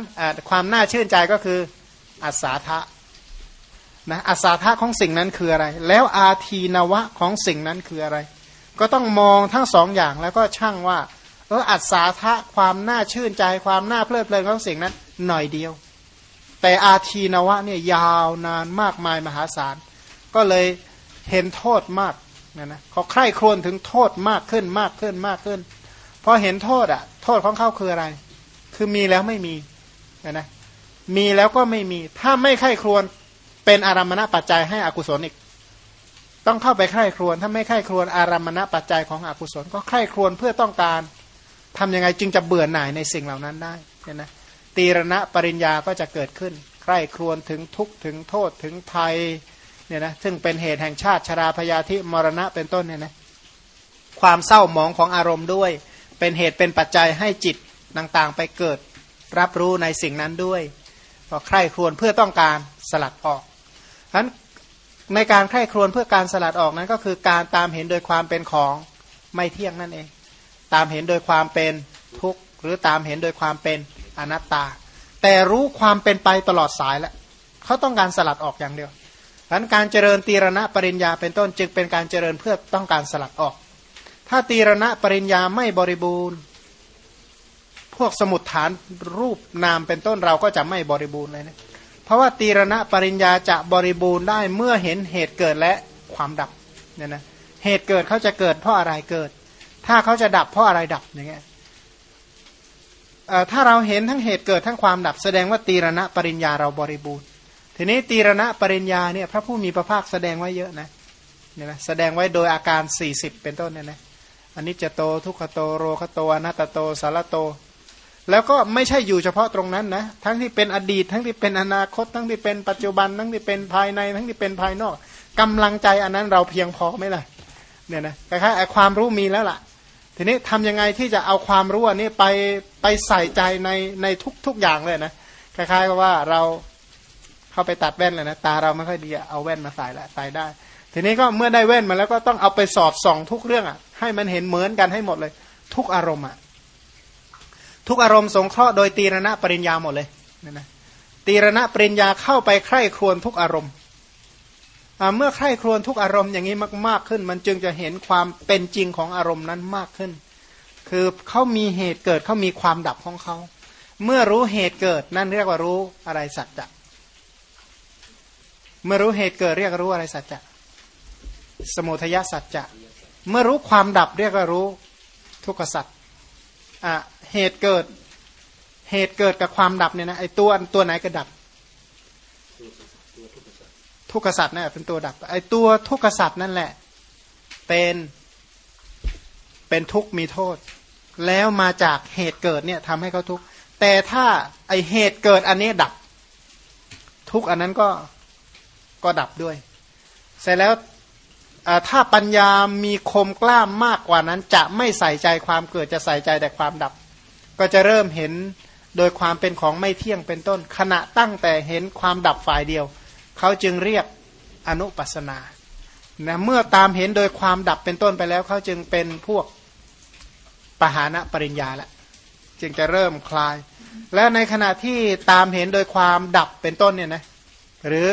ความน่าชื่นใจก็คืออัศาทะนะอัศาทะของสิ่งนั้นคืออะไร แล้วอาทีนวะของสิ่งนั้นคืออะไร ก็ต้องมองทั้งสองอย่างแล้วก็ช่างว่าเอออัศาทะความน่าชื่นใจ ความน่าเพลิดเพลินของสิ่งนั้น หน่อยเดียว แต่อาทีนวะเนี่ยยาวนานมากมายมหาศาล ก็เลยเห็นโทษมากนะนะเขาใคร่ครวญถึงโทษมากขึ้นมากขึ้นมากขึ้นพอเห็นโทษอะ โทษของเขาคืออะไร คือมีแล้วไม่มีนะนะมีแล้วก็ไม่มี ถ้าไม่ไข้ครวนเป็นอารมณปัจจัยให้อกุศลอีก ต้องเข้าไปไข้ครวนถ้าไม่ไข้ครวนอารมณปัจจัยของอกุศล ก็ไข้ครวนเพื่อต้องการทำยังไงจึงจะเบื่อหน่ายในสิ่งเหล่านั้นได้เห็นไหมตีรณะปริญญาก็จะเกิดขึ้นใคร่ครวนถึงทุกข์ถึงโทษถึงภัยเนี่ยนะซึ่งเป็นเหตุแห่งชาติชราพยาธิมรณะเป็นต้นเนี่ยนะความเศร้าหมองของอารมณ์ด้วย เป็นเหตุเป็นปัจจัยให้จิต ต่างๆ ไปเกิดรับรู้ในสิ่งนั้นด้วยก็ใคร่ครวญเพื่อต้องการสลัดออกฉะนั้นในการใคร่ครวญเพื่อการสลัดออกนั้นก็คือการตามเห็นโดยความเป็นของไม่เที่ยงนั่นเอง ตามเห็นโดยความเป็นทุกข์หรือตามเห็นโดยความเป็นอนัตตา แต่รู้ความเป็นไปตลอดสายแล้วเขาต้องการสลัดออกอย่างเดียวฉะนั้นการเจริญตีรณะปริญญาเป็นต้นจึงเป็นการเจริญเพื่อต้องการสลัดออก ถ้าตีรณะปริญญาไม่บริบูรณ์ วกสมุดฐานรูปนามเป็นต้นเราก็จะไม่บริบูรณ์เลยนะเพราะว่าตีรณะปริญญาจะบริบูรณ์ได้เมื่อเห็นเหตุเกิดและความดับเนี่ยนะเหตุเกิดเขาจะเกิดเพราะอะไรเกิด ถ้าเขาจะดับเพราะอะไรดับอย่างเงี้ยถ้าเราเห็นทั้งเหตุเกิดทั้งความดับแสดงว่าตีรณะปริญญาเราบริบูรณ์ ทีนี้ตีรณะปริญญาเนี่ยพระผู้มีพระภาคแสดงไว้เยอะนะเนี่ยนะแสดงไว้โดยอาการ 40 เป็นต้นเนี่ยนะอันนี้จะโตทุกขโตโรคโตอนัตโตสารโต แล้วก็ไม่ใช่อยู่เฉพาะตรงนั้นนะทั้งที่เป็นอดีต ทั้งที่เป็นอนาคต ทั้งที่เป็นปัจจุบัน ทั้งที่เป็นภายใน ทั้งที่เป็นภายนอกกำลังใจอันนั้นเราเพียงพอไหมล่ะเนี่ยนะคล้ายๆความรู้มีแล้วล่ะ ทีนี้ทำยังไงที่จะเอาความรู้อันนี้ไปไปใส่ใจในในทุกทุกอย่างเลยนะคล้ายๆกับว่าเราเข้าไปตัดแว่นเลยนะตาเราไม่ค่อยดีเอาแว่นมาใส่ละใส่ได้ ทีนี้ก็เมื่อได้แว่นมาแล้วก็ต้องเอาไปสอดส่องทุกเรื่องอะให้มันเห็นเหมือนกันให้หมดเลย ทุกอารมณ์อะ ทุกอารมณ์สงเคราะห์โดยตีรณะปริญญาหมดเลยนี่นะตีรณะปริญญาเข้าไปใคร่ครวญทุกอารมณ์เมื่อใคร่ครวญทุกอารมณ์อย่างนี้มากๆขึ้น มันจึงจะเห็นความเป็นจริงของอารมณ์นั้นมากขึ้น คือเขามีเหตุเกิดเขามีความดับของเขาเมื่อรู้เหตุเกิดนั่นเรียกว่ารู้อะไรสัจจะเมื่อรู้เหตุเกิดเรียกรู้อะไรสัจจะสมุทัยสัจจะเมื่อรู้ความดับเรียกว่ารู้ทุกขสัจอะ เหตุเกิด เหตุเกิดกับความดับเนี่ยนะไอตัวตัวไหนก็ดับ ทุกขสัตว์นี่เป็นตัวดับ ไอตัวทุกขสัตว์นั่นแหละ เป็นเป็นทุกข์มีโทษ แล้วมาจากเหตุเกิดเนี่ยทำให้เขาทุกข์แต่ถ้าไอเหตุเกิดอันนี้ดับ ทุกอันนั้นก็ก็ดับด้วย เสร็จแล้วถ้าปัญญามีคมกล้ามมากกว่านั้น จะไม่ใส่ใจความเกิดจะใส่ใจแต่ความดับ ก็จะเริ่มเห็นโดยความเป็นของไม่เที่ยงเป็นต้น ขณะตั้งแต่เห็นความดับฝ่ายเดียว เขาจึงเรียกอนุปัสนานะเมื่อตามเห็นโดยความดับเป็นต้นไปแล้ว เขาจึงเป็นพวกปหานะปริญญาละจึงจะเริ่มคลาย และในขณะที่ตามเห็นโดยความดับเป็นต้นเนี่ยนะหรือ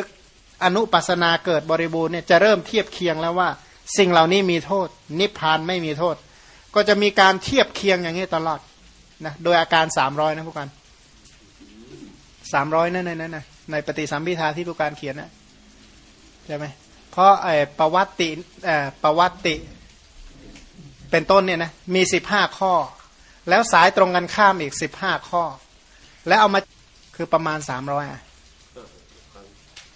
อนุปัสนาเกิดบริบูรณ์เนี่ยจะเริ่มเทียบเคียงแล้วว่า สิ่งเหล่านี้มีโทษ นิพพานไม่มีโทษ ก็จะมีการเทียบเคียงอย่างนี้ตลอด นะโดยอาการสามร้อยนะพวกกันสามร้อยนั่นนั่นนะในปฏิสัมพิทาที่ผู้การเขียนนะใช่ไหมเพราะไอ้ประวัติเอ่อประวัติเป็นต้นเนี่ยนะมีสิบห้าข้อ แล้วสายตรงกันข้ามอีกสิบห้าข้อ แล้วเอามาคือประมาณสามร้อยอะ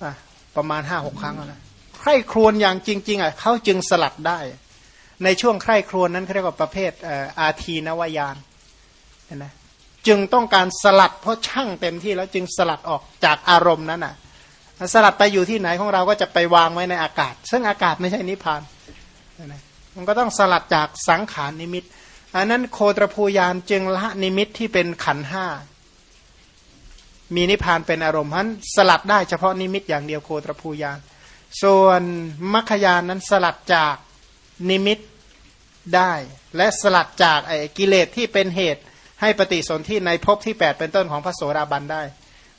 อะประมาณห้าหกครั้งแล้วนะใคร่ครวญอย่างจริง ๆอะเขาจึงสลัดได้ ในช่วงใคร่ครวญนั้นเขาเรียกว่าประเภทอาทีนวายาน เห็นไหมจึงต้องการสลัดเพราะชังเต็มที่แล้วจึงสลัดออกจากอารมณ์นั้นอะสลัดไปอยู่ที่ไหนของเราก็จะไปวางไว้ในอากาศ ซึ่งอากาศไม่ใช่นิพพานเห็นไหมมันก็ต้องสลัดจากสังขารนิมิตอันนั้นโคตรภูญาณจึงละนิมิตที่เป็นขันธ์ห้ามีนิพพานเป็นอารมณ์นั้นสลัดได้เฉพาะนิมิตอย่างเดียวโคตรภูญาณส่วนมัคคญาณนั้นสลัดจากนิมิตได้ และสลัดจากไอ้กิเลสที่เป็นเหตุ ให้ปฏิสนธิในภพที่ 8 เป็นต้นของพระโสดาบันได้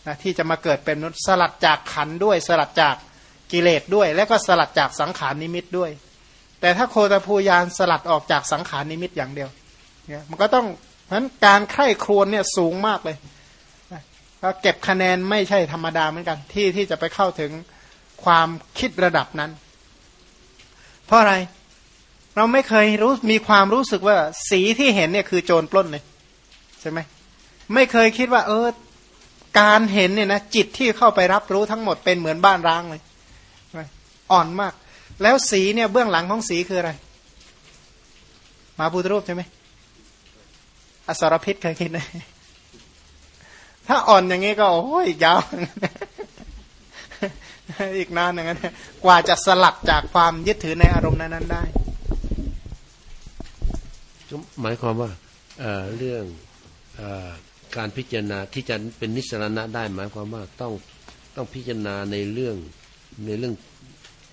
นะที่จะมาเกิดเป็นมนุษย์สลัดจากขันด้วย สลัดจากกิเลสด้วย และก็สลัดจากสังขารนิมิตด้วย แต่ถ้าโคตภูยานสลัดออกจากสังขารนิมิตอย่างเดียวเนี่ยมันก็ต้องเพราะนั้นการไข้ครวนเนี่ยสูงมากเลยก็เก็บคะแนนไม่ใช่ธรรมดาเหมือนกัน ที่ที่จะไปเข้าถึงความคิดระดับนั้น เพราะอะไร เราไม่เคยรู้มีความรู้สึกว่าสีที่เห็นเนี่ยคือโจรปล้นเลย ใช่ไหมไม่เคยคิดว่า เออ การเห็นเนี่ยนะจิตที่เข้าไปรับรู้ทั้งหมดเป็นเหมือนบ้านร้างเลยอ่อนมาก แล้วสีเนี่ยเบื้องหลังของสีคืออะไรมาพุทธรูปใช่ไหมอสรพิษเคยคิดไหมถ้าอ่อนอย่างนี้ก็โอ้ยอีกยาว อีกนานอย่างนั้นกว่าจะสลัดจากความยึดถือในอารมณ์นั้นๆได้หมายความว่าเอ่อเรื่อง การพิจารณาที่จะเป็นนิสรณะได้หมายความว่าต้องต้องพิจารณาในเรื่องในเรื่อง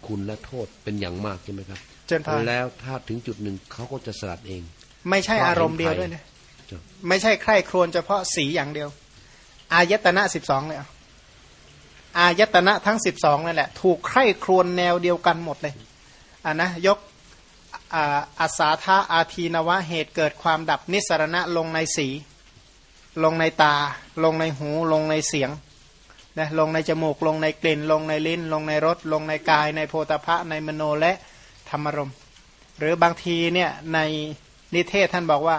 คุณและโทษเป็นอย่างมากใช่ไหมครับเจนพานแล้วถ้าถึงจุดหนึ่งเขาก็จะสลัดเอง ไม่ใช่อารมณ์เดียวด้วยนะครับไม่ใช่ใคร่ครวญเฉพาะสีอย่างเดียว อายตนะสิบสองเลยเอาอายตนะทั้งสิบสองนั่นแหละ ถูกใคร่ครวญแนวเดียวกันหมดเลยอ่านะยกอ่าอาสาธาอาทีนวะเหตุเกิดความดับนิสรณะลงในสี ลงในตา ลงในหูลงในเสียงนะลงในจมูกลงในกลิ่น ลงในลิ้น ลงในรสลงในกาย ในโพธพะในมโนและธรรมรม หรือบางทีเนี่ยในนิเทศท่านบอกว่า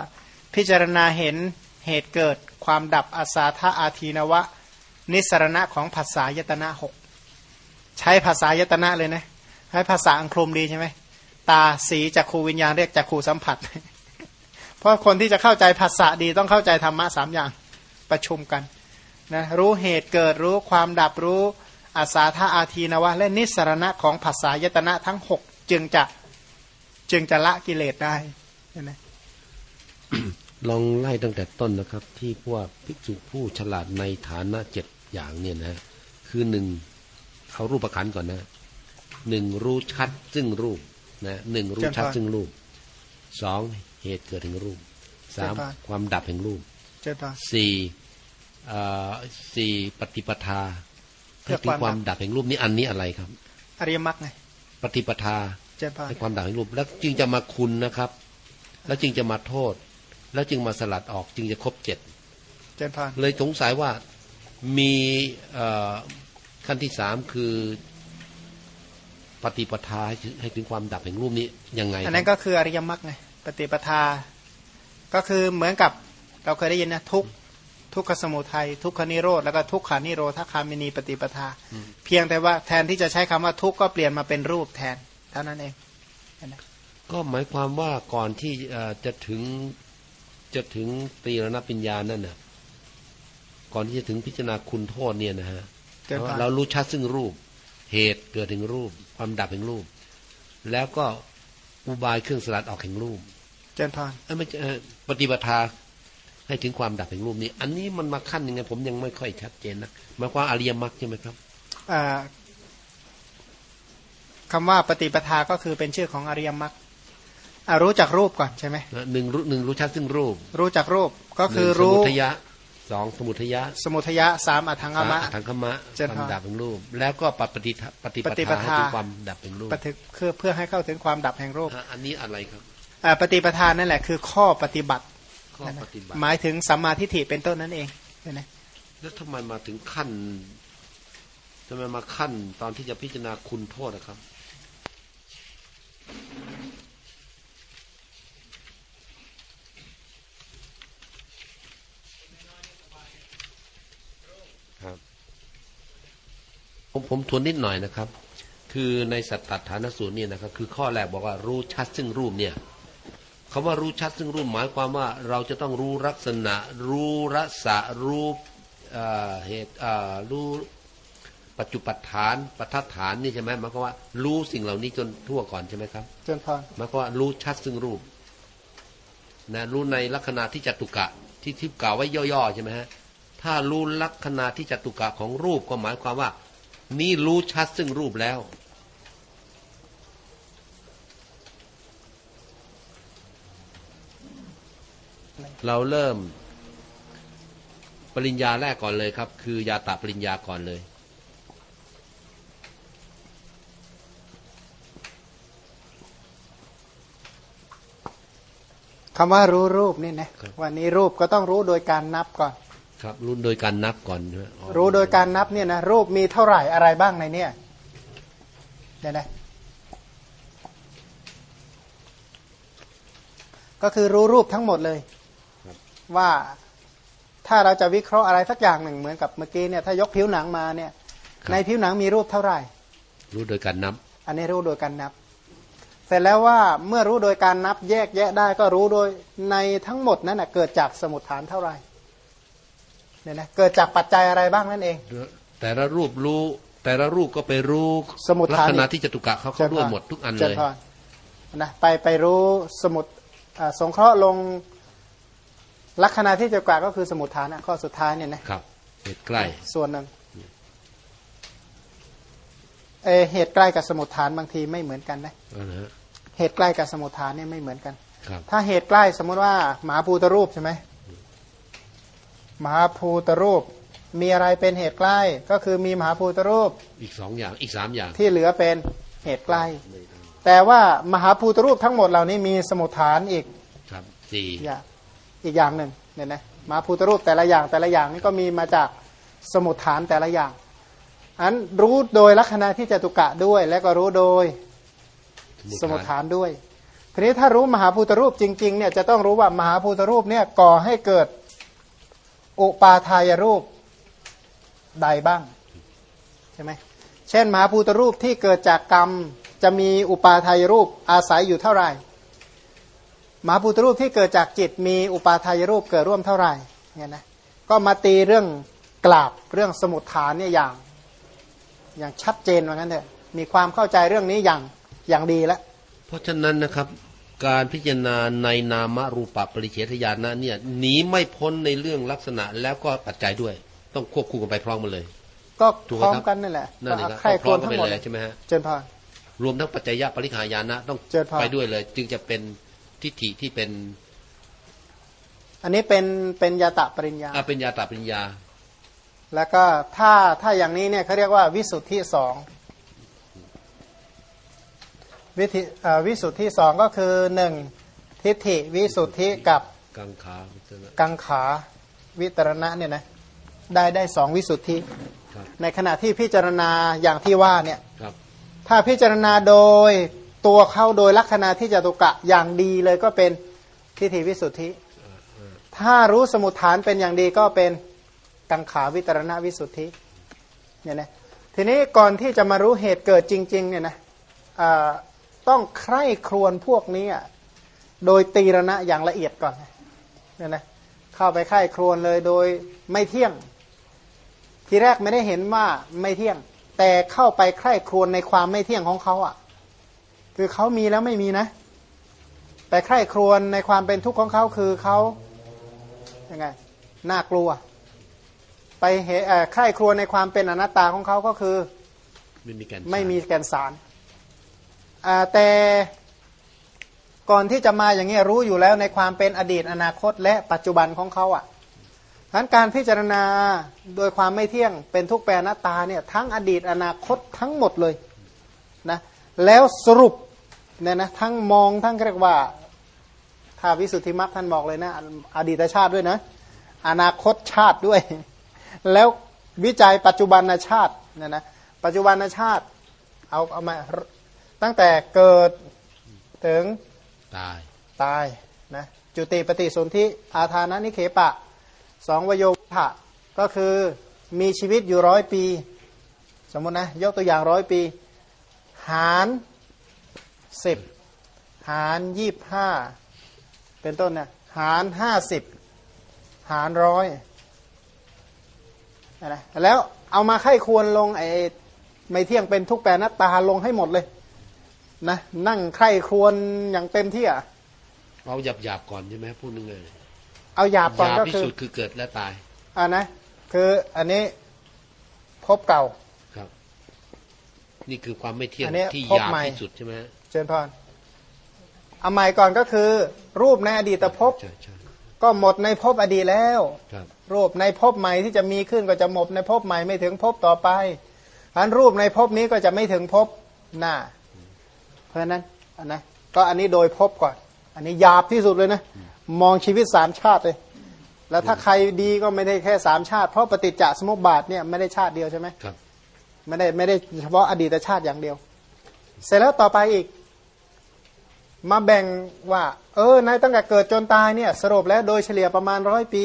พิจารณาเห็นเหตุเกิดความดับอาสาธาอาทีนวะ นิสรณะของภาษายตนะหกใช้ภาษายตนะเลยนะใช้ภาษาอังคลมดีใช่ไหมตาสีจักขูวิญญาณเรียกจักขูสัมผัส เพราะคนที่จะเข้าใจภาษาดีต้องเข้าใจธรรมะสามอย่างประชุมกันนะรู้เหตุเกิดรู้ความดับรู้อาสาธาอาทีนวะ และนิสรณะของภาษายตนะทั้งหกจึงจะจึงจะละกิเลสได้เห็นไหมลองไล่ตั้งแต่ต้นนะครับ ที่พวกภิกษุผู้ฉลาดในฐานะเจ็ดอย่างเนี่ยนะ คือหนึ่งเอารูปประคันก่อนนะหนึ่งรู้ชัดซึ่งรูปนะหนึ่งรู้ชัดซึ่งรูปสอง เหตุเกิดแห่งรูปสามความดับแห่งรูปเจ้าตาสี่เอ่อสี่ปฏิปทาเพื่เพื่ออความความดับแห่งรูปนี่อันนี้อะไรครับ อริยมรรคไงปฏิปทาเจ้าตาให้ความดับแห่งรูป แล้วจึงจะมาคุณนะครับ แล้วจึงจะมาโทษ แล้วจึงมาสลัดออกจึงจะครบเจ็ดเจ้าตาเลยสงสัยว่ามีเอ่อขั้นที่สามคือปฏิปทาให้ถึงให้ถึงความดับแห่งรูปนี้ยังไง อันนั้นก็คืออริยมรรคไงป ฏิปทา ก็คือเหมือนกับเราเคยได้ยินนะทุกข์ทุกขสมุทัยทุกขนิโรธแล้วก็ทุกขานิโรธคามินีปฏิปทา เพียงแต่ว่าแทนที่จะใช้คำว่าทุกข์ก็เปลี่ยนมาเป็นรูปแทนเท่านั้นเองเห็นไหมก็หมายความว่าก่อนที่เอ่อจะถึงจะถึงตีรณปัญญานั่นน่ะก่อนที่จะถึงพิจารณาคุณโทษเนี่ยนะฮะเจ้าตาเรารู้ชัดซึ่งรูป เหตุเกิดถึงรูป ความดับแห่งรูป แล้วก็อุบายเครื่องสลัดออกแห่งรูปเจ้าตาเอ้ยไม่ใช่เอ่อปฏิปทาให้ถึงความดับแห่งรูปนี้ อันนี้มันมาขั้นยังไงผมยังไม่ค่อยชัดเจนนะหมายความอริยมรรคใช่ไหมครับอ่าคำว่าปฏิปทาก็คือเป็นชื่อของอริยมรรคอะรู้จักรูปก่อนใช่ไหมนะหนึ่งรู้หนึ่งรู้ชัดซึ่งรูป รู้จักรูปก็คือหนึ่งรู้สมุทยะสองสมุทยะ สมุทยะสามอัถังอมะสทังคมะเจริญคพรวามดับแห่งรูป แล้วก็ปฏิทะปฏิปปฏิปทาทาให้ถึงความดับแห่งรูปปฏิคือเพื่อให้เข้าถึงความดับแห่งรูปอะอันนี้อะไรครับอ่า ปฏิปทานนั่นแหละคือข้อปฏิบัติข้อปฏิบัติ หมายถึงสัมมาทิฏฐิเป็นต้นนั่นเองเห็นไหมแล้วทำไมมาถึงขั้นทำไมมาขั้นตอนที่จะพิจารณาคุณโทษนะครับ ครับ ผมผมทวนนิดหน่อยนะครับ คือในสัตตฐานสูตรเนี่ยนะครับ คือข้อแรกบอกว่ารู้ชัดซึ่งรูปเนี่ย คำว่ารู้ชัดซึ่งรูปหมายความว่าเราจะต้องรู้ลักษณะ รู้รสะรู้เอ่อเหตุเอ่อรู้ปัจจุปัฏฐานปัฏฐฐานนี่ใช่ไหมหมายความว่ารู้สิ่งเหล่านี้จนทั่วก่อนใช่ไหมครับเจนพรหมายความว่ารู้ชัดซึ่งรูปนะรู้ในลักษณะที่จตุกะที่ที่กล่าวไว้ย่อๆใช่ไหมฮะถ้ารู้ลักษณะที่จตุกะของรูปก็หมายความว่า นี่รู้ชัดซึ่งรูปแล้ว เราเริ่มปริญญาแรกก่อนเลยครับ คือยาตะปริญญาก่อนเลย คำว่ารู้รูปนี่นะครับวันนี้รูปก็ต้องรู้โดยการนับก่อน ครับ รู้โดยการนับก่อนใช่ไหมอ๋อรู้โดยการนับเนี่ยนะรูปมีเท่าไหร่อะไรบ้างในเนี่ยเดี๋ยวนะก็คือรู้รูปทั้งหมดเลย ว่าถ้าเราจะวิเคราะห์อะไรสักอย่างหนึ่งเหมือนกับเมื่อกี้เนี่ยถ้ายกผิวหนังมาเนี่ย ในผิวหนังมีรูปเท่าไหร่ รู้โดยการนับ อันนี้รู้โดยการนับ เสร็จแล้วว่าเมื่อรู้โดยการนับแยกแยะได้ก็รู้โดยในทั้งหมดนั้นนะเกิดจากสมุดฐานเท่าไหร่เนี่ยนะเกิดจากปัจจัยอะไรบ้างนั่นเอง แต่ละรูปรู้แต่ละรูปก็ไปรู้สมุดลักฐานษณะที่จตุกะเขาเข้าร่วมหมดทุกอันจเลยพรนะไปไปรู้สมุดอ่าสงเคราะห์ลง ลักษณะที่จะกว่าก็คือสมุดฐานอะข้อสุดท้ายเนี่ยนะครับเหตุใกล้ ส่วนหนึ่งเออเหตุใกล้กับสมุดฐานบางทีไม่เหมือนกันนะเอานะฮะเหตุใกล้กับสมุดฐานเนี่ยไม่เหมือนกันครับถ้าเหตุใกล้สมมติว่ามหาภูตรูปใช่ไหมมหาภูตรูป มีอะไรเป็นเหตุใกล้ ก็คือมีมหาภูตรูปอีกสองอย่างอีกสามอย่าง ที่เหลือเป็นเหตุใกล้ แต่ว่ามหาภูตรูปทั้งหมดเหล่านี้มีสมุดฐานอีกครับสี่อย่าง อีกอย่างหนึ่งเนี่ยนะมหาภูตรูปแต่ละอย่างแต่ละอย่างนี่ก็มีมาจากสมุดฐานแต่ละอย่างอันรู้โดยลักษณะที่จตุกะด้วย และก็รู้โดยสมุดฐานด้วยทีนี้ถ้ารู้มหาภูตรูปจริงๆเนี่ยจะต้องรู้ว่ามหาภูตรูปเนี่ยก่อให้เกิดอุปาทายรูปใดบ้างใช่ไหมเช่นมหาภูตรูปที่เกิดจากกรรมจะมีอุปาทายรูปอาศัยอยู่เท่าไหร่ มหาภูตรูปที่เกิดจากจิตมีอุปาทายรูปเกิดร่วมเท่าไหร่เนี่ยนะก็มาตีเรื่องกราบเรื่องสมุดฐานเนี่ยอย่างอย่างชัดเจนว่างั้นเถอะมีความเข้าใจเรื่องนี้อย่างอย่างดีแล้วเพราะฉะนั้นนะครับการพิจารณาในนามรูปปริเฉทญาณนะเนี่ยหนีไม่พ้นในเรื่องลักษณะแล้วก็ปัจจัยด้วย ต้องควบคู่กันไปพร้อมกันเลย ก็ถูกพไหมร้อครัมบกันนั่นแหละนั่นเองก็ครับใครต้องพควร้อรมกันทั้ไปงหมดเลยใช่ไหมฮะเจนพรรวมทั้งปัจจัยยะปริหายานะต้องเจริญพรไปด้วยเลย จึงจะเป็น ทิฏฐิที่เป็น อันนี้เป็นเป็นยาตะปริญญาอาเป็นยาตาปริญญา แล้วก็ถ้าถ้าอย่างนี้เนี่ยเขาเรียกว่าวิสุทธิสองวิธีเอ่อวิสุทธิสองก็คือหนึ่งทิฏฐิวิสุทธิกับกังขาวิจารณะกังขาวิตรณะเนี่ยนะได้ได้สองวิสุทธิครับในขณะที่พิจารณาอย่างที่ว่าเนี่ยครับถ้าพิจารณาโดย ตัวเข้าโดยลักษณะที่จตุกะอย่างดีเลยก็เป็นทิฏฐิวิสุทธิ ถ้ารู้สมุทฐานเป็นอย่างดีก็เป็นกังขาวิตรณวิสุทธิเนี่ยนะทีนี้ก่อนที่จะมารู้เหตุเกิดจริงๆเนี่ยนะต้องใคร่ครวญพวกนี้โดยตีรณะอย่างละเอียดก่อนเนี่ยนะเข้าไปใคร่ครวญเลยโดยไม่เที่ยง ทีแรกไม่ได้เห็นว่าไม่เที่ยง แต่เข้าไปใคร่ครวญในความไม่เที่ยงของเขาอะ คือเขามีแล้วไม่มีนะ แต่ใคร่ครวญในความเป็นทุกข์ของเขาคือเขายังไงน่ากลัว ไปเหเอ่อใคร่ครวญในความเป็นอนัตตาของเขาก็คือ ไม่มีแกนไม่มีแกนสารอ่าแต่ก่อนที่จะมาอย่างนี้ยรู้อยู่แล้วในความเป็นอดีตอนาคต และปัจจุบันของเขาอะทั้นการพิจารณาโดยความไม่เที่ยงเป็นทุกข์แปรหน้าตาเนี่ยทั้งอดีตอนาคตทั้งหมดเลยนะแล้วสรุป เนี่ยนะทั้งมองทั้งเรียกว่าถ้าวิสุทธิมรรคท่านบอกเลยนะ อดีตชาติด้วยนะ อนาคตชาติด้วย แล้ววิจัยปัจจุบันชาติเนี่ยนะปัจจุบันชาติ เอาเอามาตั้งแต่เกิดถึงตายตายนะจุติปฏิสนธิอาทานะนิเคปะสองวโยภะก็คือมีชีวิตอยู่ร้อยปี สมมตินะ ยกตัวอย่างร้อยปี หาร สิบหารยี่ห้าเป็นต้นนะหารห้าสิบหารร้อยนะแล้วเอามาไข้ควรลงไอ้ไม่เที่ยงเป็นทุกแปรนัตตาลงให้หมดเลยนะนั่งไข้ควรอย่างเต็มที่อะเอาหยาบหยาบๆก่อนใช่ไหมพูดยังไงเอาหยาบก่อนหยาบก็ที่คือสุดคือเกิดและตายอ่านะคืออันนี้พบเก่าครับ นี่คือความไม่เที่ยงอันนี้ที่พบหยาบใหม่ที่สุดใช่ไหม เชิญพรเอาใหม่ก่อนก็คือ รูปในอดีตภพใช่ใช่ก็หมดในภพอดีตแล้วครับรูปในภพใหม่ที่จะมีขึ้นก็จะหมดในภพใหม่ไม่ถึงภพต่อไปอันรูปในภพนี้ก็จะไม่ถึงภพหน้า เพราะฉะนั้นอันนะก็อันนี้โดยภพก่อน อันนี้หยาบที่สุดเลยนะ มองชีวิตสามชาติเลย แล้วถ้าใครดีก็ไม่ได้แค่สามชาติ เพราะปฏิจจสมุปบาทเนี่ยไม่ได้ชาติเดียวใช่ไหมครับไม่ได้ไม่ได้เฉพาะอดีตชาติอย่างเดียว เสร็จแล้วต่อไปอีก มาแบ่งว่า เออนายตั้งแต่เกิดจนตายเนี่ย สรุปแล้วโดยเฉลี่ยประมาณร้อยปี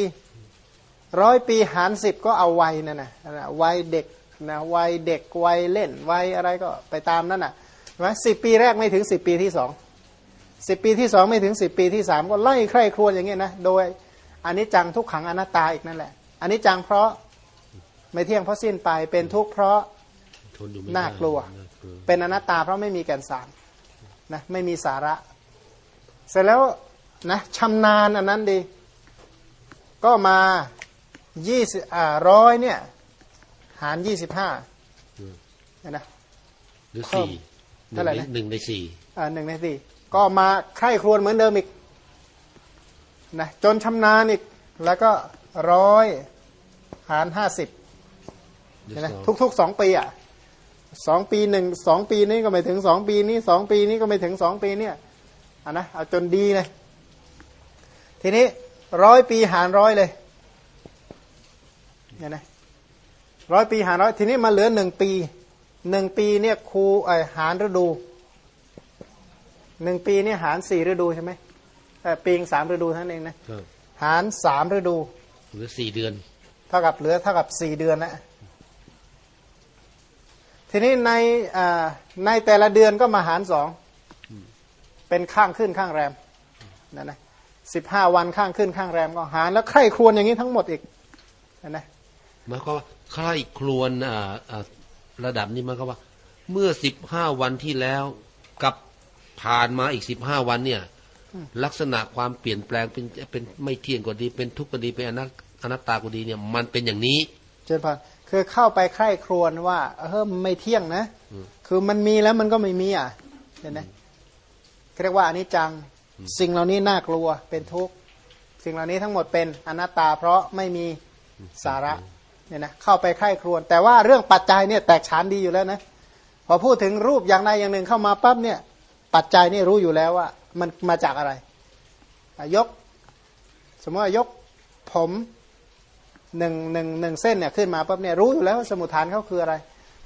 ร้อยปีหารสิบก็เอาวัยนั่นนะนะวัยเด็กนะวัยเด็กวัยเล่นวัยอะไรก็ไปตามนั่นน่ะใช่ไหมสิบปีแรกไม่ถึงสิบปีที่สองสิบปีที่สองไม่ถึงสิบปีที่สามก็ไล่ใคร่ครวญอย่างเงี้ยนะโดยอันนี้จังทุกขังอนัตตาอีกนั่นแหละอันนี้จังเพราะไม่เที่ยงเพราะสิ้นไปเป็นทุกข์เพราะทนอยู่ไม่น่าได้กลัวน่ากลัว เป็นอนัตตาเพราะไม่มีแก่นสาร นะไม่มีสาระ เสร็จแล้วนะชำนาญอันนั้นดี ก็มายี่สิบอ่าร้อยเนี่ย หารยี่สิบห้านะหรือเพิ่มสี่เท่าไหร่นะหนึ่งในสี่อ่าหนึ่งในสี่ก็มาใคร่ครวญเหมือนเดิมอีกนะจนชำนาญอีก แล้วก็ร้อยหารห้าสิบหรือเห็นไหมสองทุกๆสองปีอะ สองปีหนึ่งสองปีนี้ก็ไม่ถึงสองปีนี้สองปีนี้ก็ไม่ถึงสองปีเนี่ยอะนะเอาจนดีเลยทีนี้ร้อยปีหารร้อยเลยเนี่ยนะร้อยปีหารร้อยทีนี้มาเหลือหนึ่งปีหนึ่งปีเนี่ยครูไอหารฤดูหนึ่งปีเนี่ยหารสี่ฤดูใช่ไหมเอ่อปีงสามฤดูเท่านั้นเองนะครับหารสามฤดูหรือสี่เดือน เท่ากับเหลือเท่ากับสี่เดือนแล้ว ทีนี้ในอ่าในแต่ละเดือนก็มาหารสองเป็นข้างขึ้นข้างแรมนั่นนะสิบห้าวันข้างขึ้นข้างแรมก็หารแล้วใครควรอย่างนี้ทั้งหมดอีกนั่นนะหมายความว่าใครครวนอ่าอ่าระดับนี้หมายความว่า เมื่อสิบห้าวันที่แล้วกับผ่านมาอีกสิบห้าวันเนี่ย ลักษณะความเปลี่ยนแปลงเป็นเป็นไม่เที่ยงก็ดี เป็นทุกข์ก็ดีเป็นอนัตอนัตตาก็ดีเนี่ย มันเป็นอย่างนี้เจนพาน คือเข้าไปใคร่ครวญว่า เออไม่เที่ยงนะ คือมันมีแล้วมันก็ไม่มีอะเห็นไหมเรียกว่าอนิจจังสิ่งเหล่านี้น่ากลัวเป็นทุกข์ สิ่งเหล่านี้ทั้งหมดเป็นอนัตตา เพราะไม่มีสาระเนี่ยนะเข้าไปใคร่ครวญแต่ว่าเรื่องปัจจัยเนี่ยแตกฉานดีอยู่แล้วนะพอพูดถึงรูปอย่างใดอย่างหนึ่งเข้ามาปั๊บเนี่ย ปัจจัยนี่รู้อยู่แล้วว่า มันมาจากอะไรอะยก สมมติว่ายกผม หนึ่งหนึ่งหนึ่งเส้นเนี่ยขึ้นมาปั๊บเนี่ยรู้อยู่แล้วว่าสมุทฐานเขาคืออะไร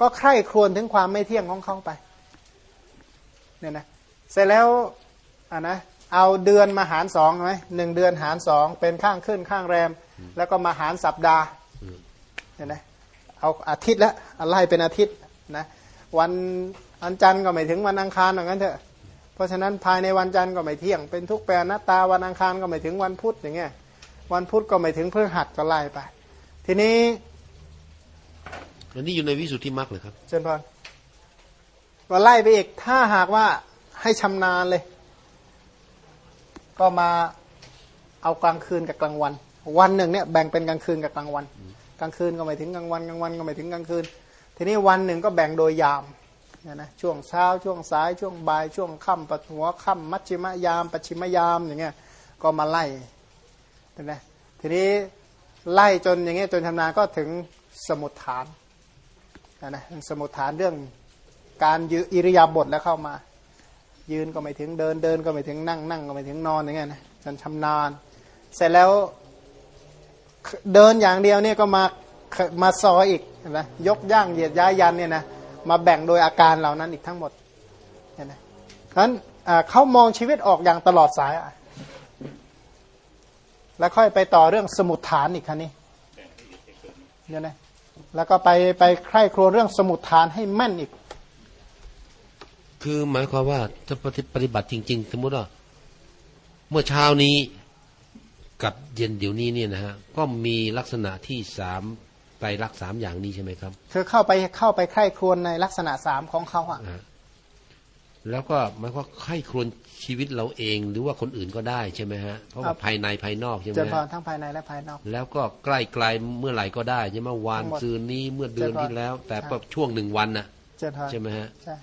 ก็ใคร่ครวญถึงความไม่เที่ยงของเขาไปเนี่ยนะเสร็จแล้วอะนะเอาเดือนมาหารสองไหมหนึ่งเดือนหารสองเป็นข้างขึ้นข้างแรม แล้วก็มาหารสัปดาห์เนี่ยนะเอาอาทิตย์ละไล่เป็นอาทิตย์นะวันอันจันทร์ก็ไม่ถึงวันอังคารอย่างนั้นเถอะเพราะฉะนั้นภายในวันจันทร์ก็ไม่เที่ยงเป็นทุกแปรนาตาวันอังคารก็ไม่ถึงวันพุธอย่างเงี้ยวันพุธก็ไม่ถึงพฤหัสก็ไล่ไป ทีนี้อันนี้อยู่ในวิสุทธิมรรคเลยครับเชิญพรก็ไล่ไปอีก ถ้าหากว่าให้ชำนาญเลย ก็มาเอากลางคืนกับกลางวัน วันหนึ่งเนี่ยแบ่งเป็นกลางคืนกับกลางวัน กลางคืนก็ไม่ถึงกลางวันกลางวันก็ไม่ถึงกลางคืน ทีนี้วันหนึ่งก็แบ่งโดยยามเนี่ยนะช่วงเช้าช่วงสายช่วงบ่ายช่วงค่ำปัดหัวค่ำมัชชิมยาม ปัจฉิมยามอย่างเงี้ยก็มาไล่เห็นไหมทีนี้ ไล่จนอย่างเงี้ยจนชำนาญก็ถึงสมุดฐานนะนะสมุดฐานเรื่องการยือิริยาบถแล้วเข้ามา ยืนก็ไม่ถึงเดินเดินก็ไม่ถึงนั่งนั่งก็ไม่ถึงนอนอย่างเงี้ยนะจนชำนาญ เสร็จแล้วเดินอย่างเดียวเนี่ยก็มามาซอยอีกเห็นไหมยกย่างเหยียดย้ายยันเนี่ยนะมาแบ่งโดยอาการเหล่านั้นอีกทั้งหมดเห็นไหมเพราะฉะนั้นเขามองชีวิตออกอย่างตลอดสายอะ แล้วค่อยไปต่อเรื่องสมุดฐานอีกคันนี้เนี่ยนะแล้วก็ไปไปใคร่ครวญเรื่องสมุดฐานให้แม่นอีก คือหมายความว่าจะปฏิบัติจริง ๆ สมมติว่า เมื่อเช้านี้กับเย็นเดี๋ยวนี้เนี่ยนะฮะก็มีลักษณะที่สามไตรลักษณ์สามอย่างนี้ใช่ไหมครับ คือเข้าไปเข้าไปใคร่ครวญในลักษณะสามของเขาอะอ่า แล้วก็หมายความว่าใคร่ครวญชีวิตเราเองหรือว่าคนอื่นก็ได้ใช่ไหมฮะเพราะว่าภายในภายนอกใช่ไหมเจริญพรฮะทั้งภายในและภายนอก แล้วก็ใกล้ไกลเมื่อไหร่ก็ได้ใช่ไหมวานทั้งหมดซืนนี้เมื่อเดือนเจริญพรที่แล้ว แต่ใช่ก็ช่วงหนึ่งวันน่ะเจริญพรใช่ไหมฮะใช่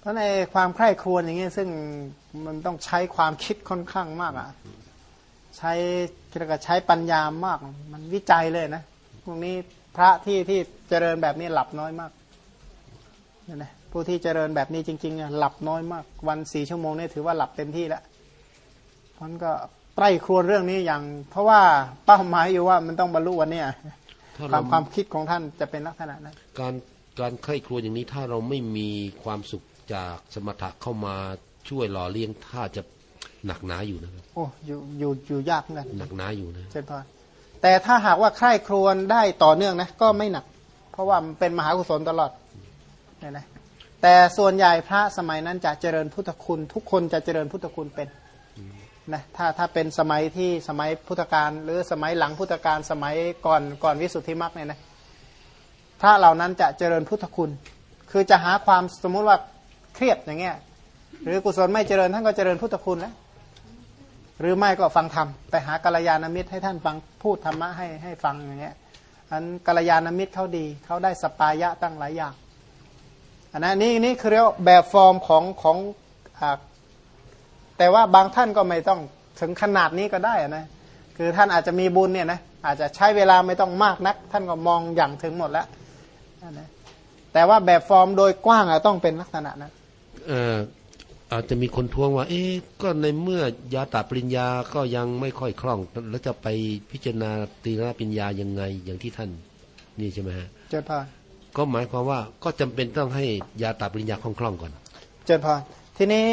เพราะในความใคร่ครวญอย่างเงี้ยซึ่งมันต้องใช้ความคิดค่อนข้างมากอะใช้เรียกว่าใช้ปัญญามาก มันวิจัยเลยนะพวกนี้พระที่ที่เจริญแบบนี้หลับน้อยมากเนี่ยนะ ผู้ที่เจริญแบบนี้จริงๆอะหลับน้อยมาก วันสี่ชั่วโมงเนี่ยถือว่าหลับเต็มที่แล้วมันก็ใกล้ครวญเรื่องนี้อย่าง เพราะว่าเป้าหมายอยู่ว่ามันต้องบรรลุวันเนี้ยถ้าคเราวามความคิดของท่านจะเป็นลักษณะนั้นการการใคร่ครวญอย่างนี้ถ้าเราไม่มีความสุขจากสมถะเข้ามาช่วยหล่อเลี้ยงถ้าจะหนักหนาอยู่นะครับโอ้อยู่อยู่อยู่ยากเหมือนกันหนักหนาอยู่นะเช่นพอแต่ถ้าหากว่าใคร่ครวญได้ต่อเนื่องนะก็ไม่หนัก เพราะว่ามันเป็นมหากุศลตลอดเนี่ยนะ แต่ส่วนใหญ่พระสมัยนั้นจะเจริญพุทธคุณ ทุกคนจะเจริญพุทธคุณเป็นนะถ้าถ้าเป็นสมัยที่สมัยพุทธกาลหรือสมัยหลังพุทธกาลสมัยก่อนก่อนวิสุทธิมรรคเนี่ยนะพระเหล่านั้นจะเจริญพุทธคุณ คือจะหาความสมมุติว่าเครียดอย่างเงี้ยหรือกุศลไม่เจริญท่านก็เจริญพุทธคุณแล้วหรือไม่ก็ฟังธรรมไปหากัลยาณมิตรให้ท่านฟังพูดธรรมะให้ให้ฟังอย่างเงี้ยอันกัลยาณมิตรเขาดีเขาได้สปายะตั้งหลายอย่าง อันนั้นนี่นี่คือเรียกว่าแบบฟอร์มของของอ่าแต่ว่าบางท่านก็ไม่ต้องถึงขนาดนี้ก็ได้อะนะคือท่านอาจจะมีบุญเนี่ยนะอาจจะใช้เวลาไม่ต้องมากนัก ท่านก็มองอย่างถึงหมดแล้วนะแต่ว่าแบบฟอร์มโดยกว้างอะต้องเป็นลักษณะนั้นเอ่ออาจจะมีคนท้วงว่า เอ๊ะก็ในเมื่อยาตาปริญญาก็ยังไม่ค่อยคล่อง แล้วจะไปพิจารณาตรีรปริญญายังไงอย่างที่ท่าน นี่ใช่ไหมฮะเจริญพร ก็หมายความว่าก็จำเป็นต้องให้ยาตาปริญญาคล่องๆก่อน เจริญพรทีนี้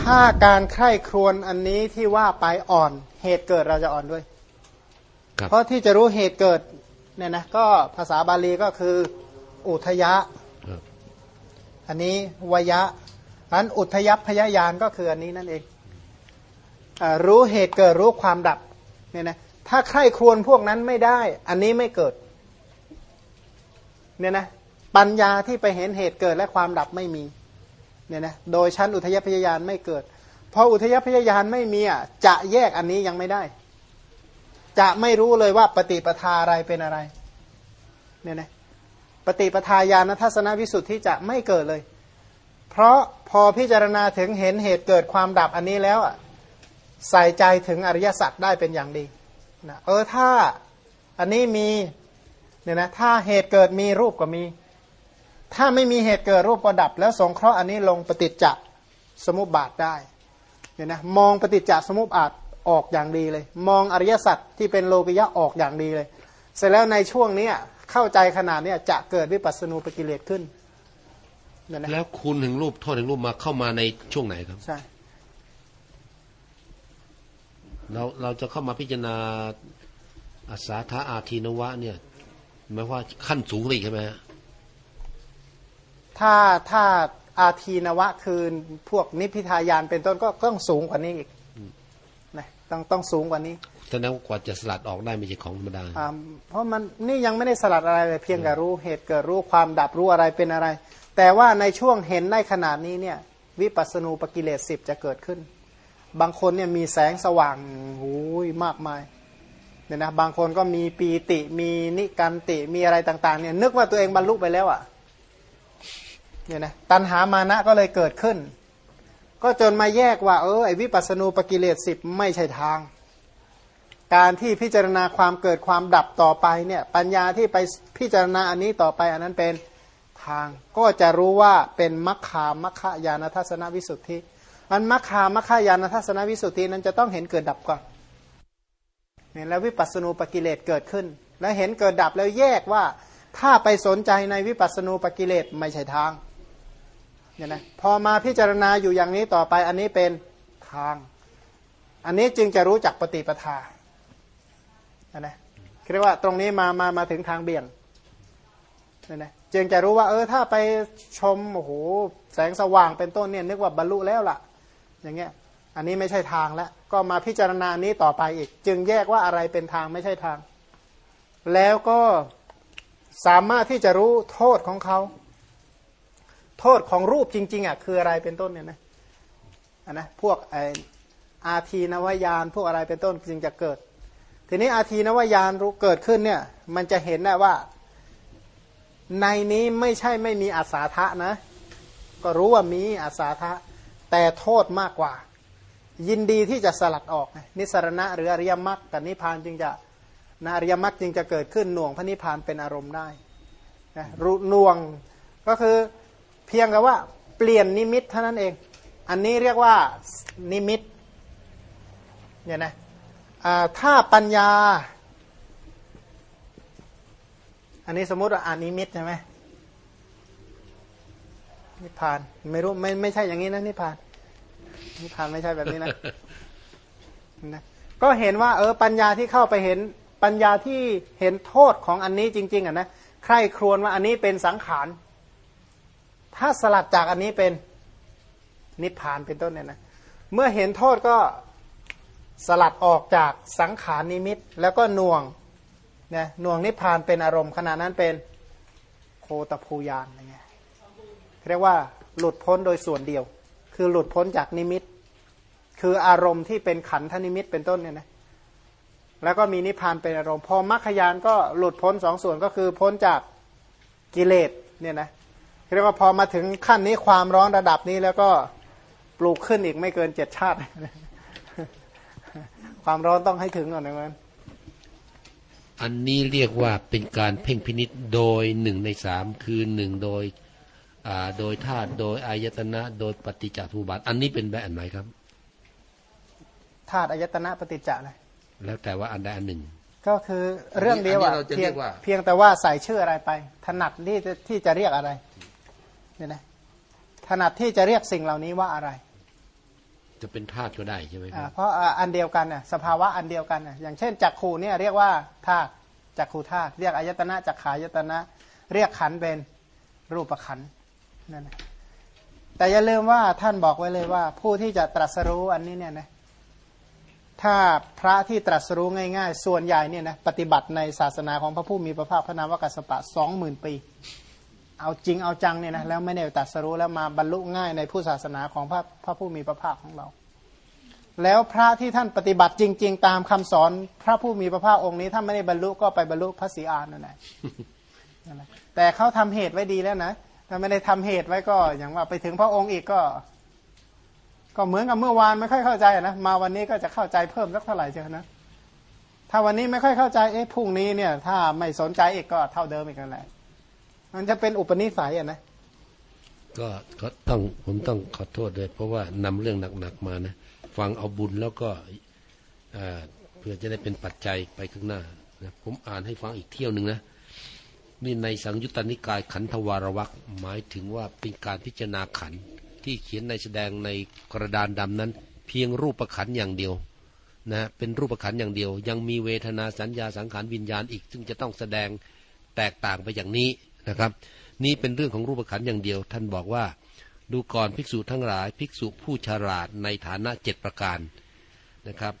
ถ้าการใคร่ครวญอันนี้ที่ว่าไปอ่อนเหตุเกิดเราจะอ่อนด้วยครับเพราะที่จะรู้เหตุเกิดเนี่ยนะก็ภาษาบาลีก็คือ อุทยะครับอันนี้วยะอันอุทยพยายานก็คืออันนี้นั่นเองอารู้เหตุเกิดรู้ความดับเนี่ยนะถ้าใคร่ครวญพวกนั้นไม่ได้ อันนี้ไม่เกิด เนี่ยนะปัญญาที่ไปเห็นเหตุเกิดและความดับไม่มีเนี่ยนะโดยชั้นอุทยพยายานไม่เกิดพออุทยพยายานไม่มีอะจะแยกอันนี้ยังไม่ได้ จะไม่รู้เลยว่าปฏิปทาอะไรเป็นอะไรเนี่ยนะปฏิปทาญาณทัศนวิสุทธิจะไม่เกิดเลย เพราะพอพิจารณาถึงเห็นเหตุเกิดความดับอันนี้แล้วอะใส่ใจถึงอริยสัจได้เป็นอย่างดีนะเออถ้าอันนี้มี เนี่ยนะถ้าเหตุเกิดมีรูปก็มี ถ้าไม่มีเหตุเกิดรูปก็ดับ แล้วสงเคราะห์อันนี้ลงปฏิจจสมุปบาทได้เนี่ยนะมองปฏิจจสมุปบาทออกอย่างดีเลย มองอริยสัจที่เป็นโลกิยะออกอย่างดีเลย เสร็จแล้วในช่วงเนี้ยเข้าใจขนาดเนี้ยจะเกิดวิปัสสนูปกิเลสขึ้นเนี่ยนะแล้วคุณถึงรูปโทษถึงรูปมาเข้ามาในช่วงไหนครับใช่เราเราจะเข้ามาพิจารณาอาสาธาอาทีนวะเนี่ย หมายว่าขั้นสูงเลยใช่ไหมฮะถ้าถ้าอาทีนวะคือพวกนิพพิทายานเป็นต้นก็ต้องสูงกว่านี้อีกนะต้องต้องสูงกว่านี้แสดงว่ากว่าจะสลัดออกได้ไม่ใช่ของธรรมดาอ่าเพราะมันนี่ยังไม่ได้สลัดอะไรเลยเพียงแต่รู้เหตุเกิดรู้ความดับรู้อะไรเป็นอะไร แต่ว่าในช่วงเห็นได้ขนาดนี้เนี่ยวิปัสสนูปกิเลสสิบจะเกิดขึ้น บางคนเนี่ยมีแสงสว่างหูยมากมาย เนี่ยนะบางคนก็มีปีติมีนิกันติมีอะไรต่างๆเนี่ยนึกว่าตัวเองบรรลุไปแล้วอะ่ะเนี่ยนะตัณหามานะก็เลยเกิดขึ้น ก็จนมาแยกว่า เออไอวิปัสสนูปกิเลสสิบไม่ใช่ทาง การที่พิจารณาความเกิดความดับต่อไปเนี่ยปัญญาที่ไปพิจารณาอันนี้ต่อไปอันนั้นเป็นทาง ก็จะรู้ว่าเป็นมัคคามัคคายานทัศนวิสุทธิมันมัคคามัคคายานทัศนวิสุทธินั้นจะต้องเห็นเกิดดับก่อน เนี่ยแล้ววิปัสสนูปกิเลสเกิดขึ้น และเห็นเกิดดับแล้วแยกว่า ถ้าไปสนใจในวิปัสสนูปกิเลสไม่ใช่ทางเนี่ยนะพอมาพิจารณาอยู่อย่างนี้ต่อไปอันนี้เป็นทาง อันนี้จึงจะรู้จักปฏิปทานะเรียกว่าตรงนี้มามามาถึงทางเบี่ยงเนี่ยนะจึงจะรู้ว่า เออถ้าไปชมโอ้โหแสงสว่างเป็นต้นเนี่ยนึกว่าบรรลุแล้วล่ะ อย่างเงี้ย อันนี้ไม่ใช่ทางแล้ว ก็มาพิจารณานี้ต่อไปอีก จึงแยกว่าอะไรเป็นทางไม่ใช่ทาง แล้วก็สามารถที่จะรู้โทษของเขา โทษของรูปจริง ๆอะคืออะไรเป็นต้นเนี่ยนะอันนะพวกไออาทีนวายานพวกอะไรเป็นต้นจึงจะเกิด ทีนี้อาทีนวายานรู้เกิดขึ้นเนี่ยมันจะเห็นได้ว่า ในนี้ไม่ใช่ไม่มีอาสาทะนะ ก็รู้ว่ามีอาสาทะ แต่โทษมากกว่า ยินดีที่จะสลัดออก นิสรณะหรืออริยมรรคกับนิพพานจึงจะนะอริยมรรคจึงจะเกิดขึ้นหน่วงพระนิพพานเป็นอารมณ์ได้นะรู้น่วงก็คือเพียงกับว่าเปลี่ยนนิมิตเท่านั้นเอง อันนี้เรียกว่านิมิตเนี่ยนะถ้าปัญญา อันนี้สมมติว่าอานิมิตใช่ไหมนิพพานไม่รู้ไม่ไม่ใช่อย่างนี้นะนิพพาน นิพพานไม่ใช่แบบนี้นะนะก็เห็นว่าเออปัญญาที่เข้าไปเห็นปัญญาที่เห็นโทษของอันนี้จริง ๆอะนะใครครวญว่าอันนี้เป็นสังขาร ถ้าสลัดจากอันนี้เป็นนิพพานเป็นต้นเนี่ยนะเมื่อเห็นโทษก็สลัดออกจากสังขารนิมิต แล้วก็น่วงเนี่ยน่วงนิพพานเป็นอารมณ์ขณะนั้นเป็นโคตภูยานอะไรเงี้ยเรียกว่าหลุดพ้นโดยส่วนเดียว คือหลุดพ้นจากนิมิต คืออารมณ์ที่เป็นขันธนิมิตเป็นต้นเนี่ยนะแล้วก็มีนิพพานเป็นอารมณ์ พอมรรคยานก็หลุดพ้นสองส่วนก็คือพ้นจากกิเลสเนี่ยนะเรียกว่าพอมาถึงขั้นนี้ความร้อนระดับนี้แล้วก็ปลูกขึ้นอีกไม่เกินเจ็ดชาติ ความร้อนต้องให้ถึงก่อนนะมันอันนี้เรียกว่าเป็นการเพ่งพินิษโดยหนึ่งในสามคือหนึ่งโดย โดยธาตุโดยอายตนะ โดยปฏิจจสมุปบาทอันนี้เป็นแบบไหนครับธาตุอายตนะปฏิจจอะไรแล้วแต่ว่าอันใดอันหนึ่ง ก็คือเรื่องเดียวอะเพียงเพียงแต่ว่าใส่ชื่ออะไรไป ถนัดที่ที่จะเรียกอะไรเนี่ยนะถนัดที่จะเรียกสิ่งเหล่านี้ว่าอะไร จะเป็นธาตุก็ได้ใช่ไหมครับเพราะอันเดียวกันน่ะสภาวะอันเดียวกันน่ะอย่างเช่นจักขูเนี่ยเรียกว่าธาตุจักขูธาตุเรียกอายตนะจักขายตนะ เรียกขันเป็นรูปขันนั่ นนแต่อย่าลืมว่าท่านบอกไว้เลยว่า ผู้ที่จะตรัสรู้อันนี้เนี่ยนะถ้าพระที่ตรัสรู้ง่ายๆ ส่วนใหญ่เนี่ยนะปฏิบัติในศาสนาของพระผู้มีพระภาคพระนามวากัสปะสองหมื่นปี เอาจริงเอาจังเนี่ยนะแล้วไม่ได้ตรัสรู้แล้วมาบรรลุง่ายในผู้ศาสนาของพระพระผู้มีพระภาคของเรา แล้วพระที่ท่านปฏิบัติจริง ๆ ตามคำสอนพระผู้มีพระภาคองค์นี้ถ้าไม่ได้บรรลุก็ไปบรรลุพระศรีอานนั่นแหละแต่เขาทำเหตุไว้ดีแล้วนะ ถ้าไม่ได้ทำเหตุไว้ก็ อย่างว่าไปถึงพระองค์อีกก็ ก็เหมือนกับเมื่อวานไม่ค่อยเข้าใจนะมาวันนี้ก็จะเข้าใจเพิ่มสักเท่าไหร่เจ้านะถ้าวันนี้ไม่ค่อยเข้าใจเอ๊ะพรุ่งนี้เนี่ย ถ้าไม่สนใจอีกก็เท่าเดิมอีกนั่นแหละมันจะเป็นอุปนิสัยอะนะก็ก็ต้องผมต้องขอโทษด้วย เพราะว่านำเรื่องหนักๆมานะฟังเอาบุญแล้วก็เพื่อจะได้เป็นปัจจัยไปข้างหน้านะผมอ่านให้ฟังอีกเที่ยวหนึ่งนะ นี่ในสังยุตตนิกายขันธวารวักหมายถึงว่าเป็นการพิจารณาขันที่เขียนในแสดงในกระดานดำนั้น เพียงรูปขันอย่างเดียวนะเป็นรูปขันอย่างเดียว ยังมีเวทนาสัญญาสังขารวิญญาณอีก ซึ่งจะต้องแสดงแตกต่างไปอย่างนี้นะครับ นี่เป็นเรื่องของรูปขันอย่างเดียว ท่านบอกว่า ดูก่อนภิกษุทั้งหลาย ภิกษุผู้ฉลาดในฐานะเจ็ดประการนะครับ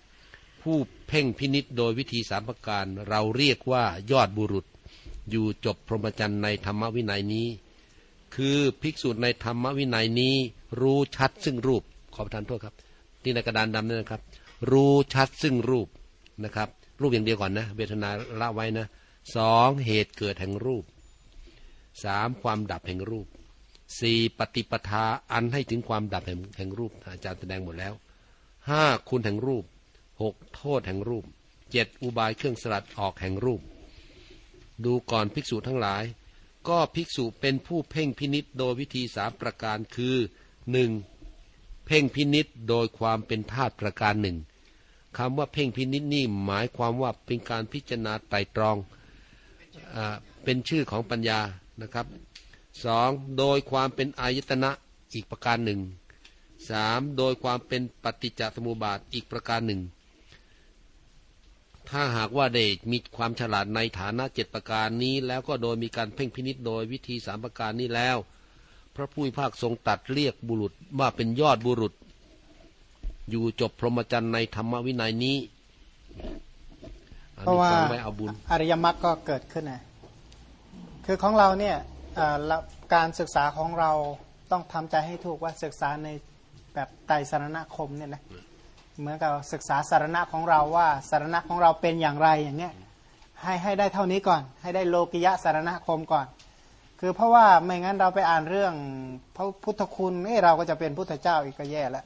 ผู้เพ่งพินิษโดยวิธีสามประการ เราเรียกว่ายอดบุรุษ อยู่จบพรหมจรรย์ในธรรมวินัยนี้ คือภิกษุในธรรมวินัยนี้ รู้ชัดซึ่งรูปขอประทานโทษครับ ที่ในกระดานดำนี่นะครับ รู้ชัดซึ่งรูปนะครับ รูปอย่างเดียวก่อนนะเวทนาละไว้นะสองเหตุเกิดแห่งรูปสามความดับแห่งรูปสี่ปฏิปทาอันให้ถึงความดับแห่งแห่งรูป อาจารย์แสดงหมดแล้วห้าคุณแห่งรูปหกโทษแห่งรูปเจ็ดอุบายเครื่องสลัดออกแห่งรูป ดูก่อนภิกษุทั้งหลาย ก็ภิกษุเป็นผู้เพ่งพินิษโดยวิธีสามประการคือหนึ่งเพ่งพินิษโดยความเป็นธาตุประการหนึ่งคำว่าเพ่งพินิษนี่หมายความว่าเป็นการพิจารณาไตรตรองอเป็นชื่อของปัญญานะครับสองโดยความเป็นอายตนะอีกประการหนึ่งสามโดยความเป็นปฏิจจสมุปบาทอีกประการหนึ่ง ถ้าหากว่าได้มีความฉลาดในฐานะเจ็ดประการนี้ แล้วก็โดยมีการเพ่งพินิษโดยวิธีสามประการนี้แล้ว พระผู้มีภาคทรงตัดเรียกบุรุษว่าเป็นยอดบุรุษ อยู่จบพรหมจรรย์ในธรรมวินัยนี้อันเพราะนี้ว่าฟังไว้เอาบุญอริยมรรคก็เกิดขึ้นนะคือของเราเนี่ยเอ่อละการศึกษาของเราต้องทำใจให้ถูกว่าศึกษาในแบบไตรสารณคมเนี่ยนะ เหมือนกับศึกษาสารณะของเราว่าสารณะของเราเป็นอย่างไรอย่างเนี้ยให้ให้ได้เท่านี้ก่อน ให้ได้โลกิยะสารณคมก่อน คือเพราะว่าไม่งั้นเราไปอ่านเรื่องพระพุทธคุณเอ้เราก็จะเป็นพุทธเจ้าอีกก็แย่แล้ว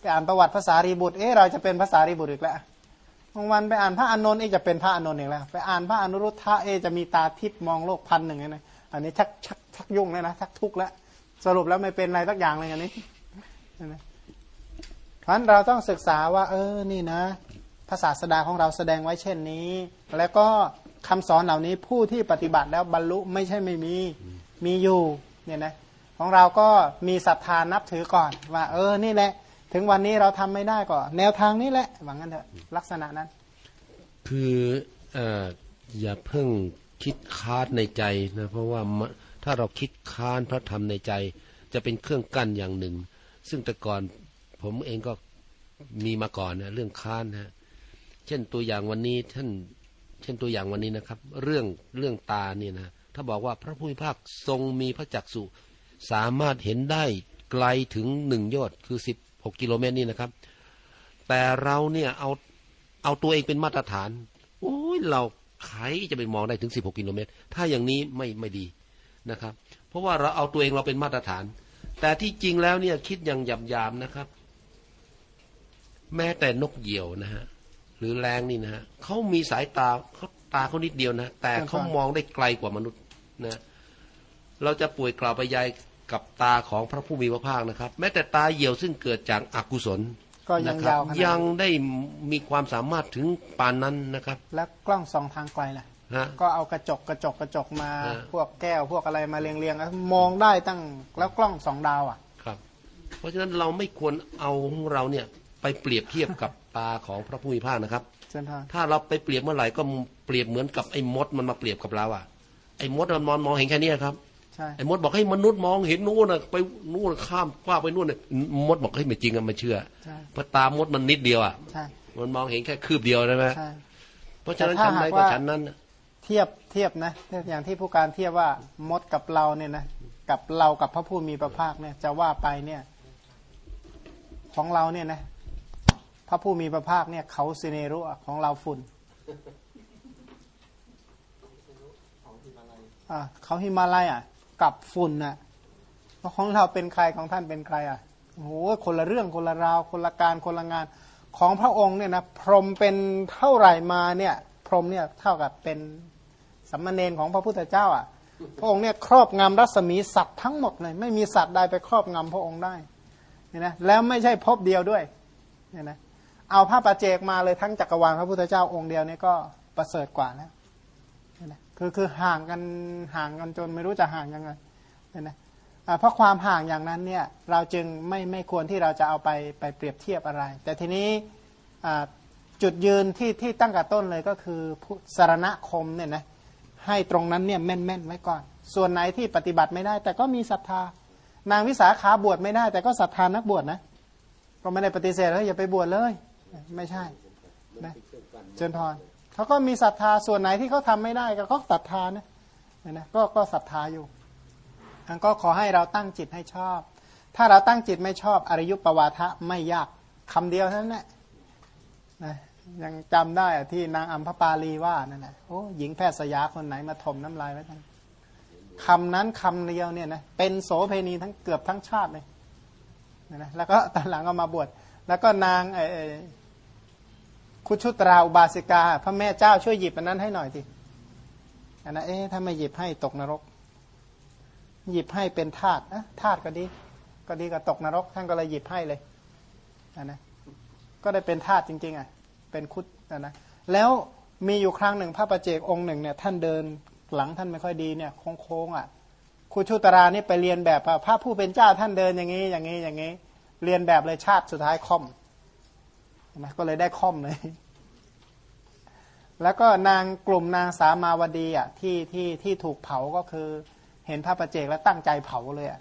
ไปอ่านประวัติภาษารีบุตรเอ้เราจะเป็นภาษารีบุตรอีกแล้วบางวันไปอ่านพระอานนท์เอ้จะเป็นพระอานนท์อีกแล้ว ไปอ่านพระอนุรุทธะเอ้จะมีตาทิพย์มองโลกพันหนึ่งเลยนะอันนี้ชักชักชักยุ่งเลยนะชักทุกข์แล้วสรุปแล้วไม่เป็นอะไรสักอย่างเลยอันนี้นะ เพราะฉะนั้นเราต้องศึกษาว่า เออนี่นะภาษาสดาของเราแสดงไว้เช่นนี้ แล้วก็คำสอนเหล่านี้ผู้ที่ปฏิบัติแล้วบรรลุไม่ใช่ไม่มีมีอยู่เนี่ยนะของเราก็มีศรัทธานับถือก่อน ว่า เออนี่แหละ ถึงวันนี้เราทำไม่ได้ก็แนวทางนี้แหละหวังกันเถอะลักษณะนั้น คือออย่าเพิ่งคิดค้านในใจนะเพราะว่าถ้าเราคิดค้านพระธรรมในใจ จะเป็นเครื่องกั้นอย่างหนึ่ง ซึ่งแต่ก่อน ผมเองก็มีมาก่อนนะเรื่องค้านนะเช่นตัวอย่างวันนี้ท่าน เช่นตัวอย่างวันนี้นะครับ เรื่องเรื่องตาเนี่ยนะถ้าบอกว่าพระผู้มีภาคทรงมีพระจักสุสามารถเห็นได้ไกลถึงหนึ่งยอดคือสิบหกกิโลเมตรนี่นะครับ แต่เราเนี่ยเอาเอาตัวเองเป็นมาตรฐานโอ้ยเราใครจะไปมองได้ถึง16กิโลเมตร ถ้าอย่างนี้ไม่ไม่ดีนะครับ เพราะว่าเราเอาตัวเองเราเป็นมาตรฐาน แต่ที่จริงแล้วเนี่ยคิดอย่างหยาบๆนะครับ แม้แต่นกเหยี่ยวนะฮะหรือแรงนี่นะฮะเขามีสายตาเขาตาเขานิดเดียวนะแต่เขามองได้ไกลกว่ามนุษย์นะเราจะป่วยกล่าวไปยายกับตาของพระผู้มีพระภาคนะครับ แม้แต่ตาเหยี่ยวซึ่งเกิดจากอากุศลก็ยังนะครับยาวขนาดยังนั้นได้มีความสามารถถึงปานนั้นนะครับ แล้วกล้องสองทางไกลล่ะฮะก็เอากระจกกระจกกระจกมาฮะพวกแก้วพวกอะไรมาเรียงเรียงๆมองได้ตั้งแล้วกล้องสองดาวอะครับ เพราะฉะนั้นเราไม่ควรเอาของเราเนี่ย ไปเปรียบเทียบกับตาของพระผู้มีพระภาคนะครับเช่นทางถ้าเราไปเปรียบเมื่อไหร่ก็เปรียบเหมือนกับไอ้มดมันมาเปรียบกับเราอะไอ้มดมันมองมองเห็นแค่เนี้ยครับใช่ไอ้มดบอกให้มนุษย์มองเห็นนู่นน่ะไปนู่นข้ามกว้างไปนู่นน่ะมดบอกให้ยไม่จริงอะไม่เชื่อใช่เพราะตามดมันนิดเดียวอะใช่มันมองเห็นแค่คืบเดียวใช่ไหมใช่เพราะฉะนั้นแต่ชั้ถ้านใดหากก็ว่าชั้นนั้นน่ะเทียบเทียบนะอย่างที่ผู้การเทียบว่ามดกับเราเนี่ยนะกับเรากับพระผู้มีพระภาคเนี่ยจะว่าไปเนี่ย ของเราเนี่ยนะพ ระผู้มีพระภาคเนี่ยเขาสิเนรุอะของเราฝุ่นอ่าเขาหิมาลัยอะ กับฝุ่นน่ะแล้วของเราเป็นใครของท่านเป็นใครอะโอ้โหคนละเรื่องคนละราว คนละการคนละงาน ของพระองค์เนี่ยนะพรหมเป็นเท่าไหร่มาเนี่ย พรหมเนี่ยเท่ากับเป็นสัมมาเนนของพระพุทธเจ้า อะ พระองค์เนี่ยครอบงำรัศมีสัตว์ทั้งหมดเลย ไม่มีสัตว์ใดไปครอบงำพระองค์ได้เนี่ยนะแล้วไม่ใช่พบเดียวด้วยเนี่ยนะ เอาพระประเจกมาเลยทั้งจักรวาลพระพุทธเจ้าองค์เดียวเนี่ยก็ประเสริฐกว่าแล้วเนี่ยนะคือคือห่างกันห่างกันจนไม่รู้จะห่างยังไงเนี่ยนะอ่าเพราะความห่างอย่างนั้นเนี่ยเราจึงไม่ไม่ควรที่เราจะเอาไปไปเปรียบเทียบอะไร แต่ทีนี้จุดยืนที่ที่ตั้งแต่ต้นเลยก็คือสารณคมเนี่ยนะให้ตรงนั้นเนี่ยแม่นแม่นๆไว้ก่อน ส่วนไหนที่ปฏิบัติไม่ได้ แต่ก็มีศรัทธานางวิสาขาบวชไม่ได้ แต่ก็ศรัทธานักบวชนะก็ไม่ได้ปฏิเสธแล้วอย่าไปบวชเลย ไม่ใช่นะเจนพรเขาก็มีศรัทธาส่วนไหนที่เขาทำไม่ได้ก็เขาศรัทธานะนะก็ก็ศรัทธาอยู่อันก็ขอให้เราตั้งจิตให้ชอบ ถ้าเราตั้งจิตไม่ชอบอริยุปวาทะไม่ยากคำเดียวเท่านั้นแหละนะยังจำได้ที่นางอัมพปาลีว่านั่นแหละโอ้หญิงแพทย์สยาคนไหนมาถมน้ำลายไว้ทั้งคำนั้นคำเดียวเนี่ยนะเป็นโสเพณีทั้งเกือบทั้งชาติเลยนะแล้วก็ตอนหลังก็มาบวชแล้วก็นางไอไอ คุชุตราอุบาสิกา พระแม่เจ้าช่วยหยิบอันนั้นให้หน่อยทีอันนั้นเอ๊ะถ้าไม่หยิบให้ตกนรก หยิบให้เป็นทาสอะทาสก็ดี ก็ดีกับตกนรก ท่านก็เลยหยิบให้เลยอันนะก็ได้เป็นทาสจริง ๆ อะ เป็นคุดอันนะแล้วมีอยู่ครั้งหนึ่งพระประเจกองค์หนึ่งเนี่ย ท่านเดินหลังท่านไม่ค่อยดีเนี่ยโค้งๆอะครูชุตรานี่ไปเรียนแบบพระผู้เป็นเจ้าท่านเดินอย่างนี้อย่างนี้อย่างนี้ เรียนแบบเลยชาติสุดท้ายค่อม นะก็เลยได้ค่อมเลย แล้วก็นางกลุ่มนางสามาวดีอะที่ที่ที่ถูกเผาก็คือ เห็นพระประเจกแล้วตั้งใจเผาเลยอะ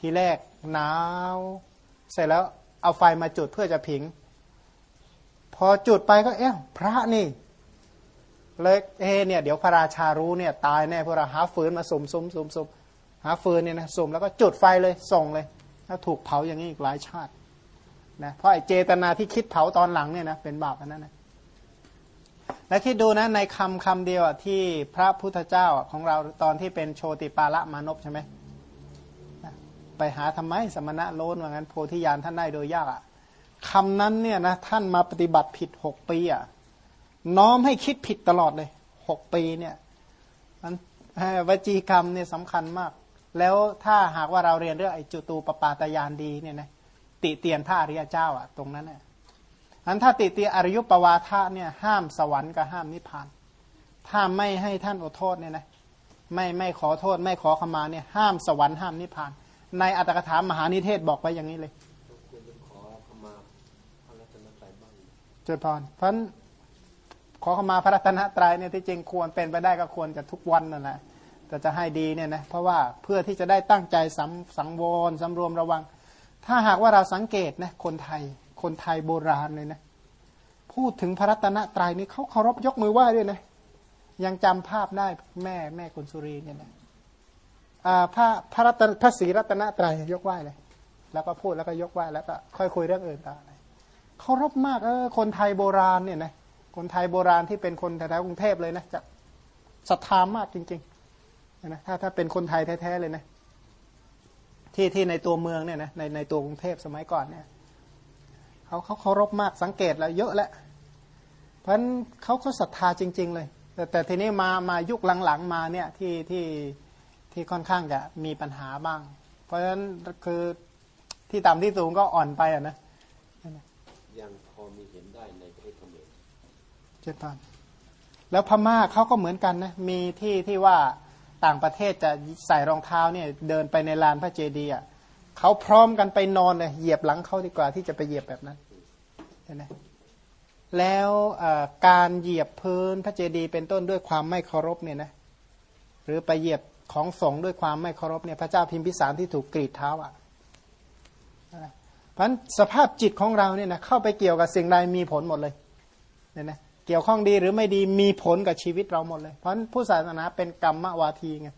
ทีแรกหนาว เสร็จแล้วเอาไฟมาจุดเพื่อจะผิง พอจุดไปก็เอ๊ะพระนี่เลยเอเนี่ยเดี๋ยวพระราชารู้เนี่ยตายแน่พวกเราหาฟืนมาสุมสุมสุมสุมหาฟืนเนี่ยนะสุมแล้วก็จุดไฟเลยส่งเลย แล้วถูกเผาอย่างนี้อีกหลายชาติ นะเพราะไอ้เจตนาที่คิดเผาตอนหลังเนี่ยนะเป็นบาปอันนั้นนะแล้วคิดดูนะในคำคำเดียวที่พระพุทธเจ้าของเราตอนที่เป็นโชติปาละมานพใช่ไหมไปหาทำไมสมณะโลนว่างั้นโพธิญาณท่านได้โดยยากอะคำนั้นเนี่ยนะท่านมาปฏิบัติผิดหกปีอะน้อมให้คิดผิดตลอดเลยหกปีเนี่ยมันวจีกรรมเนี่ยสำคัญมาก แล้วถ้าหากว่าเราเรียนเรื่องไอ้จุตูปปาตยานดีเนี่ยนะ ติเตียนพระอริยเจ้าอะตรงนั้นเนี่ยอันถ้าติเตียนอริยุปวาทะเนี่ยห้ามสวรรค์กับห้ามนิพพาน ถ้าไม่ให้ท่านอดโทษเนี่ยนะไม่ไม่ขอโทษ ไม่ขอขมาเนี่ยห้ามสวรรค์ห้ามนิพพาน ในอัตถกถามหานิเทศบอกไว้อย่างนี้เลยเจริญพรเพราะขอขมาพระรัตนตรัยเนี่ยที่จริงควรเป็นไปได้ก็ควรจะทุกวันนั่นแหละแต่จะให้ดีเนี่ยนะเพราะว่าเพื่อที่จะได้ตั้งใจสังสังวรสำรวมระวัง ถ้าหากว่าเราสังเกตนะคนไทย คนไทยโบราณเลยนะ พูดถึงพระรัตนตรัยนี่เขาเคารพยกมือไหว้ด้วยนะ ยังจำภาพได้แม่แม่คุณสุรีเนี่ยนะพระพระรัตนพระศรีรัตนตรัยยกไหว้เลย แล้วก็พูดแล้วก็ยกไหว้แล้วก็ค่อยคุยเรื่องอื่นต่อเคารพมากเออคนไทยโบราณเนี่ยนะคนไทยโบราณที่เป็นคนแถวกรุงเทพเลยนะจะศรัทธามากจริงๆนะถ้าถ้าเป็นคนไทยแท้ๆเลยนะ ที่ที่ในตัวเมืองเนี่ยนะในในตัวกรุงเทพสมัยก่อนเนี่ยเขาเขาเคารพมากสังเกตแล้วเยอะแล้วเพราะฉะนั้นเขาเขาศรัทธาจริง ๆ เลย แต่แต่ทีนี้มามายุคหลังๆมาเนี่ยที่ที่ที่ค่อนข้างจะมีปัญหาบ้าง เพราะฉะนั้นคือที่ต่ำที่สูงก็อ่อนไปอะนะยังพอมีเห็นได้ในประเทศเขมรเจ็ดพันแล้วพม่าเขาก็เหมือนกันนะมีที่ที่ว่า ต่างประเทศจะใส่รองเท้าเนี่ยเดินไปในลานพระเจดีย์อะเขาพร้อมกันไปนอนเลยเหยียบหลังเขาดีกว่าที่จะไปเหยียบแบบนั้นเห็นไหมแล้วการเหยียบพื้นพระเจดีย์เป็นต้นด้วยความไม่เคารพเนี่ยนะหรือไปเหยียบของสงด้วยความไม่เคารพเนี่ยพระเจ้าพิมพิสารที่ถูกกรีดเท้าอะเพราะสภาพจิตของเราเนี่ยนะเข้าไปเกี่ยวกับสิ่งใดมีผลหมดเลยเนี่ยนะ เกี่ยวข้องดีหรือไม่ดีมีผลกับชีวิตเราหมดเลย เพราะผู้ศาสนาเป็นกรรมวาทีไง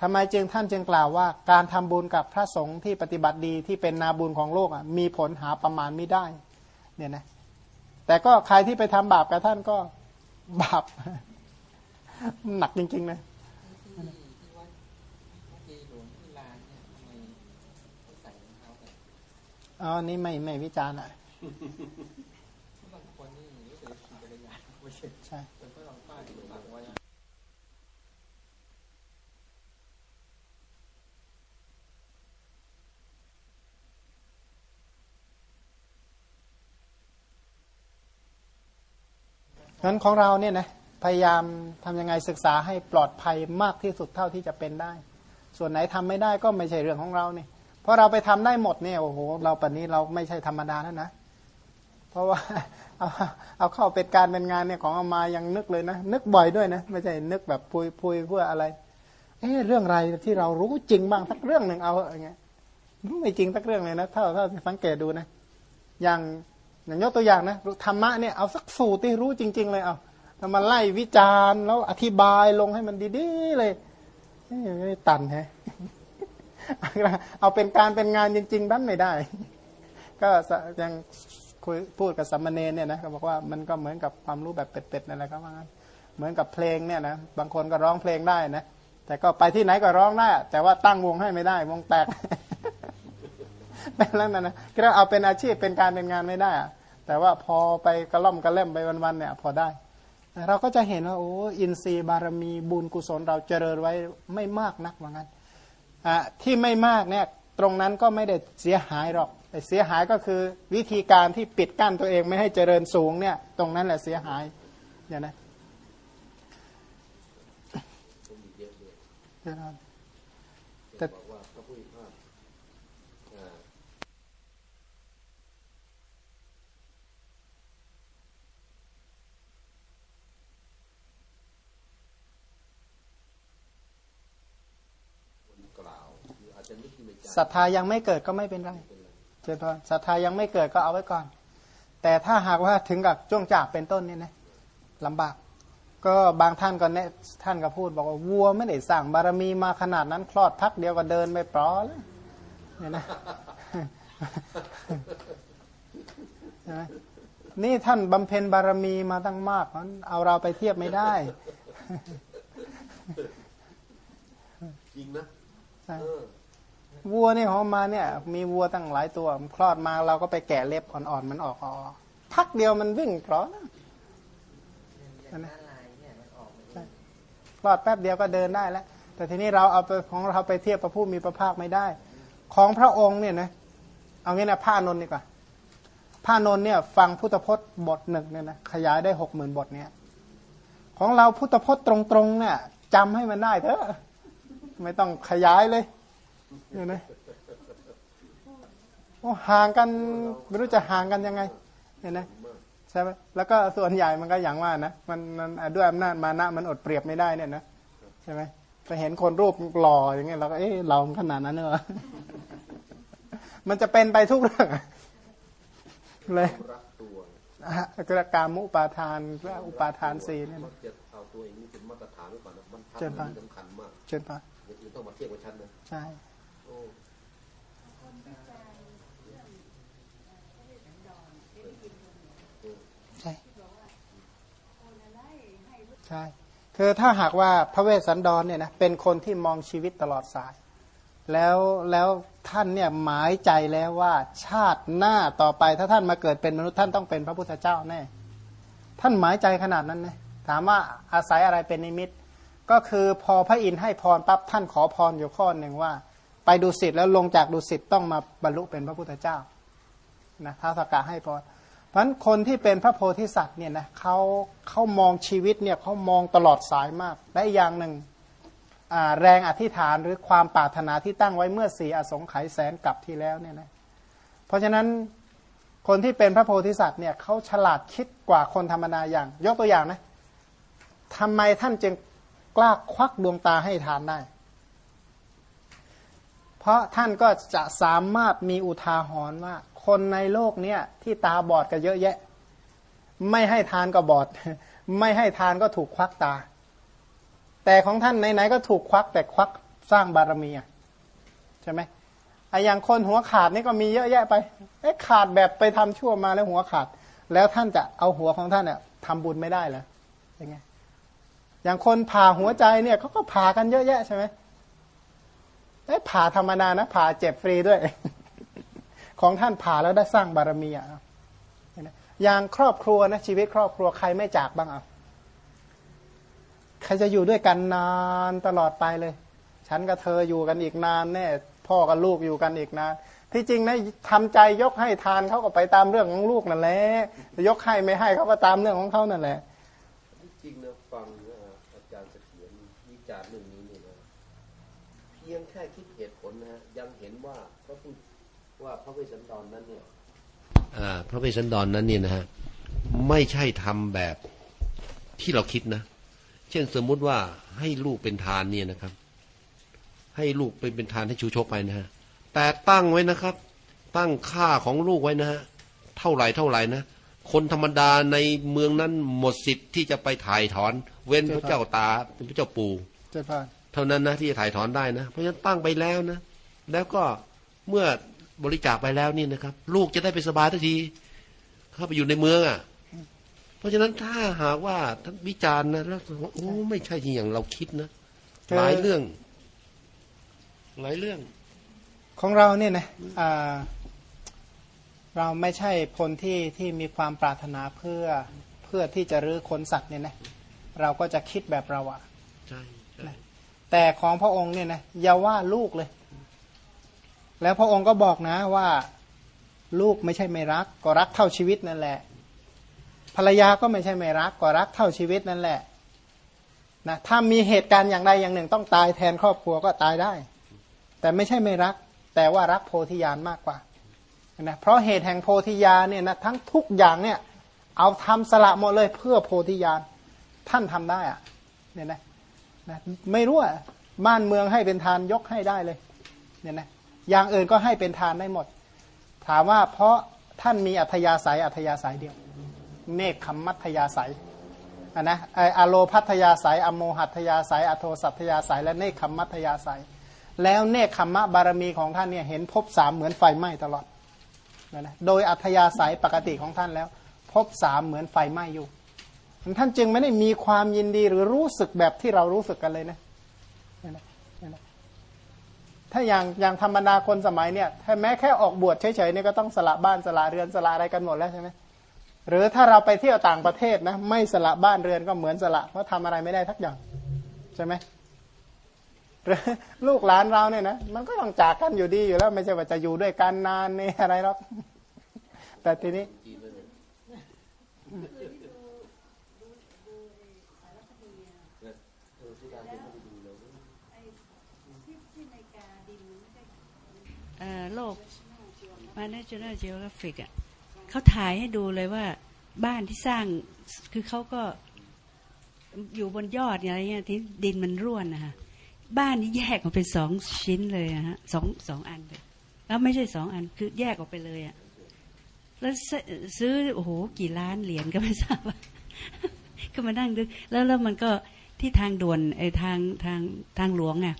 ทำไมจึงท่านจึงกล่าวว่า การทำบุญกับพระสงฆ์ที่ปฏิบัติดีที่เป็นนาบุญของโลกอะมีผลหาประมาณไม่ได้เนี่ยนะแต่ก็ใครที่ไปทำบาปกับท่านก็บาปหนักจริงๆนะอ๋อนี่ไม่ไม่วิจารณ์อะ ใช่นั้นของเราเนี่ยนะพยายามทำยังไงศึกษาให้ปลอดภัยมากที่สุดเท่าที่จะเป็นได้ ส่วนไหนทำไม่ได้ก็ไม่ใช่เรื่องของเราเนี่ยเพราะเราไปทำได้หมดเนี่ยโอ้โหเราปัจนี้เราไม่ใช่ธรรมดาแล้วนะ เพราะว่า เอาเอาเข้าเป็นการเป็นงานเนี่ยของเอามายังนึกเลยนะ นึกบ่อยด้วยนะ ไม่ใช่นึกแบบพุยพุยเพื่ออะไร เอ๊เรื่องอะไรที่เรารู้จริงบ้างสักเรื่องหนึ่งเอาอย่างเงี้ยรู้ไม่จริงสักเรื่องเลยนะเท่าเท่าสังเกตดูนะ อย่างอย่างยกตัวอย่างนะธรรมะเนี่ยเอาสักสูตรที่รู้จริง ๆ เลยเอาถ้ามาไล่วิจารณ์แล้วอธิบายลงให้มันดีๆเลยไม่ตันฮะเอาเป็นการเป็นงานจริง ๆดันไม่ได้ ก็ยัง คุยพูดกับสัมมาเนเนี่ยนะก็บอกว่ามันก็เหมือนกับความรู้แบบเป็ดๆนั่นแหละครับว่าเหมือนกับเพลงเนี่ยนะบางคนก็ร้องเพลงได้นะแต่ก็ไปที่ไหนก็ร้องได้แต่ว่าตั้งวงให้ไม่ได้ วงแตกเป็นแล้วนะนะก็เอาเป็นอาชีพเป็นการเป็นงานไม่ได้อะแต่ว่าพอไปกระล่อมกระเล่มไปวันๆเนี่ย พอได้เราก็จะเห็นว่าโอ้อินทรีย์บารมีบุญกุศลเราเจริญไว้ไม่มากนักว่างั้นที่ไม่มากเนี่ย ตรงนั้นก็ไม่ได้เสียหายหรอก เสียหายก็คือวิธีการที่ปิดกั้นตัวเองไม่ให้เจริญสูงเนี่ยตรงนั้นแหละเสียหายอย่างนะแต่บอกว่าพระผู้มีพระภาคอ่าคนกล่าวคืออาจจะนึกในใจศรัทธายังไม่เกิดก็ไม่เป็นไร เจริญพรศรัทธายังไม่เกิดก็เอาไว้ก่อน แต่ถ้าหากว่าถึงกับจ้วงจากเป็นต้นเนี่ยนะลำบาก ก็บางท่านก็เนี่ยท่านก็พูดบอกว่าวัวไม่ได้สั่งบารมีมาขนาดนั้น คลอดพักเดียวก็เดินไม่ปลอแล้วเนี่ยนะใช่ไหมนี่ท่านบำเพ็ญบารมีมาตั้งมากนั้นเอาเราไปเทียบไม่ได้จริงนะใช่เออ วัวนี่ของมาเนี่ย มีวัวตั้งหลายตัวมันคลอดมาเราก็ไปแกะเล็บอ่อนๆมันออกออกพักเดียวมันวิ่งเพราะนะอย่างหน้าลายเนี่ยมันออกมาเองคลอดแป๊บเดียวก็เดินได้แล้ว แต่ทีนี้เราเอาไปของเราไปเทียบกับผู้มีพระภาคไม่ได้ ของพระองค์เนี่ยนะเอางี้นะพระอานนท์ดีกว่าพระอานนท์เนี่ย ฟังพุทธพจน์บทหนึ่งเนี่ยนะขยายได้หกหมื่นบทเนี่ยของเราพุทธพจน์ตรงๆเนี่ยจำให้มันได้เถอะไม่ต้องขยายเลย เนี่ยนะโอ้ห่างกันไม่รู้จะห่างกันยังไง เนี่ยนะใช่ไหมแล้วก็ส่วนใหญ่มันก็อย่างว่านะมันมันด้วยอำนาจมานะมันอดเปรียบไม่ได้เนี่ยนะใช่ไหมไปเห็นคนรูปหล่ออย่างเงี้ยเราก็เอ๊ะเราขนาดนั้นเนอะมันจะเป็นไปทุกเรื่องเลยรักตัวอะกรกามุปาทานและอุปาทานสี่เนี่ยมันะกจะเอาตัวเองนี่เป็นมาตรฐานไว้ก่อนนะมันทัดเชิญมันพระสำคัญมากเชิญพระอย่างอื่นต้องมาเทียบกับฉันนะใช่ โอ้ ใช่ ใช่คือถ้าหากว่าพระเวสสันดรเนี่ยนะเป็นคนที่มองชีวิตตลอดสาย แล้วแล้วท่านเนี่ยหมายใจแล้วว่าชาติหน้าต่อไปถ้าท่านมาเกิดเป็นมนุษย์ท่านต้องเป็นพระพุทธเจ้าแน่ท่านหมายใจขนาดนั้นนะถามว่าอาศัยอะไรเป็นนิมิต ก็คือพอพระอินทร์ให้พรปั๊บท่านขอพรอยู่ข้อหนึ่งว่า ไปดูสิทธ์แล้วลงจากดูสิทธ์ต้องมาบรรลุเป็นพระพุทธเจ้านะท้าวสกกะให้พร เพราะฉะนั้นคนที่เป็นพระโพธิสัตว์เนี่ยนะเขาเขามองชีวิตเนี่ยเขามองตลอดสายมากและอย่างหนึ่งแรงอธิษฐานหรือความปรารถนาที่ตั้งไว้เมื่อสี่อสงไขยแสนกับที่แล้วเนี่ยนะเพราะฉะนั้นคนที่เป็นพระโพธิสัตว์เนี่ยเขาฉลาดคิดกว่าคนธรรมดาอย่าง ยกตัวอย่างนะทำไมท่านจึงกล้าควักดวงตาให้ทานได้ เพราะท่านก็จะสามารถมีอุทาหรณ์ว่า คนในโลกเนี้ยที่ตาบอดกันเยอะแยะ ไม่ให้ทานก็บอด ไม่ให้ทานก็ถูกควักตา แต่ของท่านไหนๆก็ถูกควักแต่ควักสร้างบารมีอะใช่ไหมไอ้อย่างคนหัวขาดนี่ก็มีเยอะแยะไปเอ๊ะขาดแบบไปทำชั่วมาแล้วหัวขาด แล้วท่านจะเอาหัวของท่านเนี่ยทำบุญไม่ได้เหรอยังไงอย่างคนผ่าหัวใจเนี่ยเขาก็ผ่ากันเยอะแยะใช่ไหมเอ๊ะผ่าธรรมดานะผ่าเจ็บฟรีด้วย ของท่านผ่าแล้วได้สร้างบารมีอะนไหมอย่างครอบครัวนะชีวิตครอบครัวใครไม่จากบ้างอะใครจะอยู่ด้วยกันนานตลอดไปเลย ฉันกับเธออยู่กันอีกนานแน่พ่อกับลูกอยู่กันอีกนานที่จริงนะทำใจยกให้ทานเขาก็ไปตามเรื่องของลูกนั่นแหละยกให้ไม่ให้เขาก็ตามเรื่องของเขานั่นแหละที่จริงนะฟังนะอาจารย์เสถียรวิจารณ์เรื่องนี้เนี่ยนะเพียงแค่ พระเวสสันดรนั้นเนี่ยอ่าพระเวสสันดรนั้นเนี่ยนะฮะไม่ใช่ทำแบบที่เราคิดนะ เช่นสมมุติว่าให้ลูกเป็นทานเนี่ยนะครับ ให้ลูกเป็นเป็นทานให้ชูชกไปนะฮะแต่ตั้งไว้นะครับ ตั้งค่าของลูกไว้นะฮะเท่าไหร่เท่าไหร่นะคนธรรมดาในเมืองนั้นหมดสิทธิ์ที่จะไปถ่ายถอน เว้นพระเจ้าตาเป็นพระเจ้าปู่เจ้าพานเท่านั้นนะที่จะถ่ายถอนได้นะ เพราะฉะนั้นตั้งไปแล้วนะ แล้วก็เมื่อ บริจาคไปแล้วนี่นะครับ ลูกจะได้ไปสบายทันที เข้าไปอยู่ในเมืองอะ เพราะฉะนั้นถ้าหากว่าท่านวิจารณ์นะแล้วว่าโอ้ไม่ใช่ที่อย่างเราคิดนะหลายเรื่อง หลายเรื่อง ของเราเนี่ยนะอ่าเราไม่ใช่คนที่ที่มีความปรารถนาเพื่อเพื่อที่จะรื้อคนสัตว์เนี่ยนะเราก็จะคิดแบบเราอะใช่ใช่แต่ของพระองค์เนี่ยนะอย่าว่าลูกเลย แล้วพระองค์ก็บอกนะว่าลูกไม่ใช่ไม่รัก ก็รักเท่าชีวิตนั่นแหละ ภรรยาก็ไม่ใช่ไม่รัก ก็รักเท่าชีวิตนั่นแหละนะถ้ามีเหตุการณ์อย่างใดอย่างหนึ่ง ต้องตายแทนครอบครัวก็ตายได้ แต่ไม่ใช่ไม่รัก แต่ว่ารักโพธิญาณมากกว่านะเพราะเหตุแห่งโพธิญาณเนี่ยนะทั้งทุกอย่างเนี่ยเอาทำสละหมดเลยเพื่อโพธิญาณท่านทำได้อะเนี่ยนะนะไม่รู้อะบ้านเมืองให้เป็นทานยกให้ได้เลยเนี่ยนะ อย่างอื่นก็ให้เป็นทานได้หมด ถามว่าเพราะท่านมีอัธยาศัยอัธยาศัยเดียว เนคขมมัธยาศัยอะนะไออโลพัทยาศัยอโมหัตยาศัยอโทสัตยาศัยและเนคขมมัธยาศัย แล้วเนคขมมะบารมีของท่านเนี่ยเห็นภพสามเหมือนไฟไหม้ตลอดนะนะโดยอัธยาศัยปกติของท่านแล้วภพสามเหมือนไฟไหม้อยู่ ท่านจึงไม่ได้มีความยินดีหรือรู้สึกแบบที่เรารู้สึกกันเลยนะ ถ้าอย่างอย่างธรรมดาคนสมัยเนี่ยถ้าแม้แค่ออกบวชเฉยๆเนี่ยก็ต้องสละบ้านสละเรือนสละอะไรกันหมดแล้วใช่ไหมหรือถ้าเราไปเที่ยวต่างประเทศนะไม่สละบ้านเรือนก็เหมือนสละเพราะทำอะไรไม่ได้ทักอย่างใช่ไหมหรือลูกหลานเราเนี่ยนะมันก็ต้องจากกันอยู่ดีอยู่แล้ว ไม่ใช่ว่าจะอยู่ด้วยกันนานนี่อะไรหรอกแต่ทีนี้ โลกมา National Geographic อะเขาถ่ายให้ดูเลยว่าบ้านที่สร้างคือเขาก็อยู่บนยอดอะไรเงี้ยที่ดินมันร่วนนะคะบ้านนี้แยกออกเป็นสองชิ้นเลยอะฮะสองสองอันเลยแล้วไม่ใช่สองอันคือแยกออกไปเลยอะแล้วซื้อโอ้โหกี่ล้านเหรียญก็ไม่ทราบก็มานั่งดูแล้วแล้วมันก็ที่ทางด่วนไอ้ทางทางทางหลวงอะ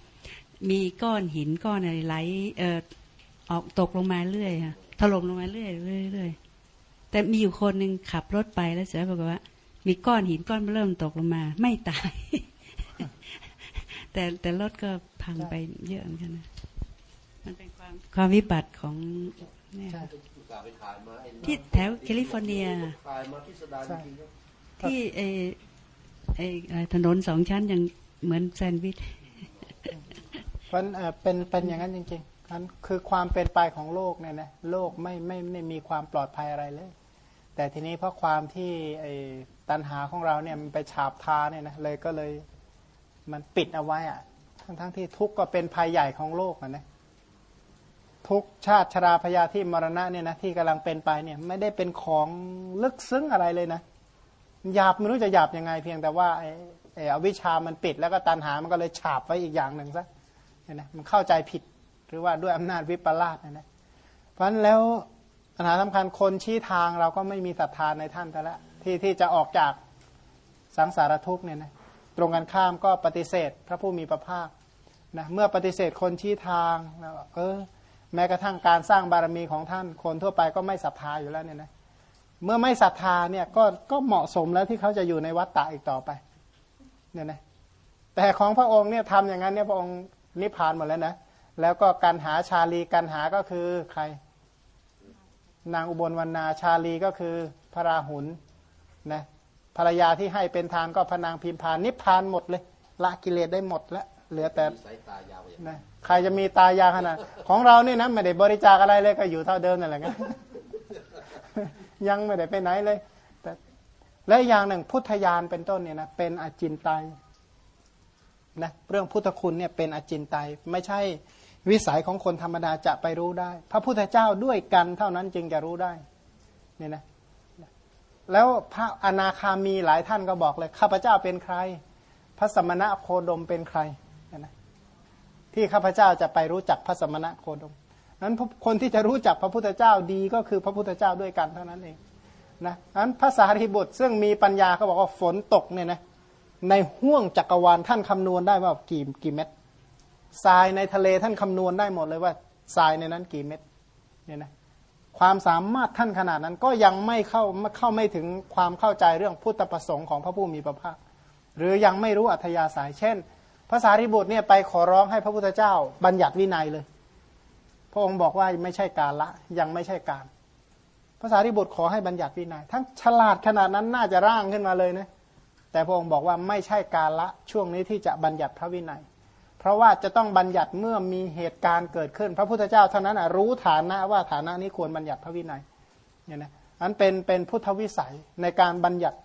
มีก้อนหินก้อนอะไรไหลเอ่อ ออกตกลงมาเรื่อยค่ะถล่มลงมาเรื่อยเรื่อยแต่มีอยู่คนหนึ่งขับรถไปแล้วเสร็จบอกว่า มีก้อนหินก้อนเริ่มตกลงมา ไม่ตาย แต่แต่รถก็พังไปเยอะเหมือนกันนะมันเป็นความความวิบัติของเนี่ยที่แถวแคลิฟอร์เนียที่เอไอถนนสองชั้นยังเหมือนแซนด์วิชมันเป็นเป็นอย่างนั้นจริงๆ นั้นคือความเป็นไปของโลกเนี่ยนะโลกไม่ไม่ไม่มีความปลอดภัยอะไรเลย แต่ทีนี้เพราะความที่ไอ้ตันหาของเราเนี่ยมันไปฉาบทาเนี่ยนะเลยก็เลยมันปิดเอาไว้อะทั้งทั้งที่ทุกข์ก็เป็นภัยใหญ่ของโลกนะทุกชาติชราพยาที่มรณะเนี่ยนะที่กำลังเป็นไปเนี่ยไม่ได้เป็นของลึกซึ้งอะไรเลยนะหยาบไม่รู้จะหยาบยังไงเพียงแต่ว่าไอ้ไอ้อวิชามันปิดแล้วก็ตันหามันก็เลยฉาบไว้อีกอย่างหนึ่งซะเนี่ยนะมันเข้าใจผิด รือว่าด้วยอำนาจวิปลาสนะนะเพราะฉะนั้นแล้วปัญหาสำคัญคนชี้ทางเราก็ไม่มีศรัทธาในท่านแต่ละที่ที่จะออกจากสังสารทุกข์เนี่ยนะตรงกันข้ามก็ปฏิเสธพระผู้มีพระภาคนะเมื่อปฏิเสธคนชี้ทางแล้วเออแม้กระทั่งการสร้างบารมีของท่านคนทั่วไปก็ไม่ศรัทธาอยู่แล้วเนี่ยนะเมื่อไม่ศรัทธาเนี่ยก็ก็เหมาะสมแล้วที่เขาจะอยู่ในวัฏฏะอีกต่อไปเนี่ยนะแต่ของพระองค์เนี่ยทำอย่างนั้นเนี่ยพระองค์นิพพานหมดแล้วนะ แล้วก็การหาชาลีการหาก็คือใคร นางอุบลวรรณาชาลีก็คือพระราหุลนะภรรยาที่ให้เป็นทานก็พนางพิมพานนิพพานหมดเลย ละกิเลสได้หมดแล้วเหลือแต่นะใครจะมีตายาขนาด ของเราเนี่ยนะไม่ได้บริจาคอะไรเลยก็อยู่เท่าเดิมนั่นแหละไงยังไม่ได้ไปไหนเลย แต่และอย่างหนึ่งพุทธญาณเป็นต้นเนี่ยนะเป็นอจินไตยนะเรื่องพุทธคุณเนี่ยเป็นอจินไตยไม่ใช่ วิสัยของคนธรรมดาจะไปรู้ได้ พระพุทธเจ้าด้วยกันเท่านั้นจึงจะรู้ได้เนี่ยนะแล้วพระอนาคามีหลายท่านก็บอกเลย ข้าพเจ้าเป็นใคร พระสมณะโคดมเป็นใครนะที่ข้าพเจ้าจะไปรู้จักพระสมณะโคดมนั้นคนที่จะรู้จักพระพุทธเจ้าดีก็คือพระพุทธเจ้าด้วยกันเท่านั้นเองนะนั้นภาษาริบุตรซึ่งมีปัญญาเขาบอกว่าฝนตกเนี่ยนะในห่วงจักรวาลท่านคำนวณได้ว่ากี่กี่เม็ด ทรายในทะเลท่านคำนวณได้หมดเลยว่าทรายในนั้นกี่เม็ดเนี่ยนะความสามารถท่านขนาดนั้นก็ยังไม่เข้าเข้าไม่ถึงความเข้าใจเรื่องพุทธประสงค์ของพระผู้มีพระภาค หรือยังไม่รู้อัธยาศัยเช่นภาษาริบุตรเนี่ยไปขอร้องให้พระพุทธเจ้า บัญญัติวินัยเลย พระองค์บอกว่าไม่ใช่การละยังไม่ใช่การภาษาริบุตรขอให้บัญญัติวินัย ทั้งฉลาดขนาดนั้นน่าจะร่างขึ้นมาเลยนะแต่พระองค์บอกว่าไม่ใช่การละช่วงนี้ที่จะบัญญัติพระวินัย เพราะว่าจะต้องบัญญัติเมื่อมีเหตุการณ์เกิดขึ้น พระพุทธเจ้าเท่านั้นรู้ฐานะว่าฐานะนี้ควรบัญญัติพระวินัยเนี่ยนะอันเป็นเป็นพุทธวิสัยในการบัญญัติ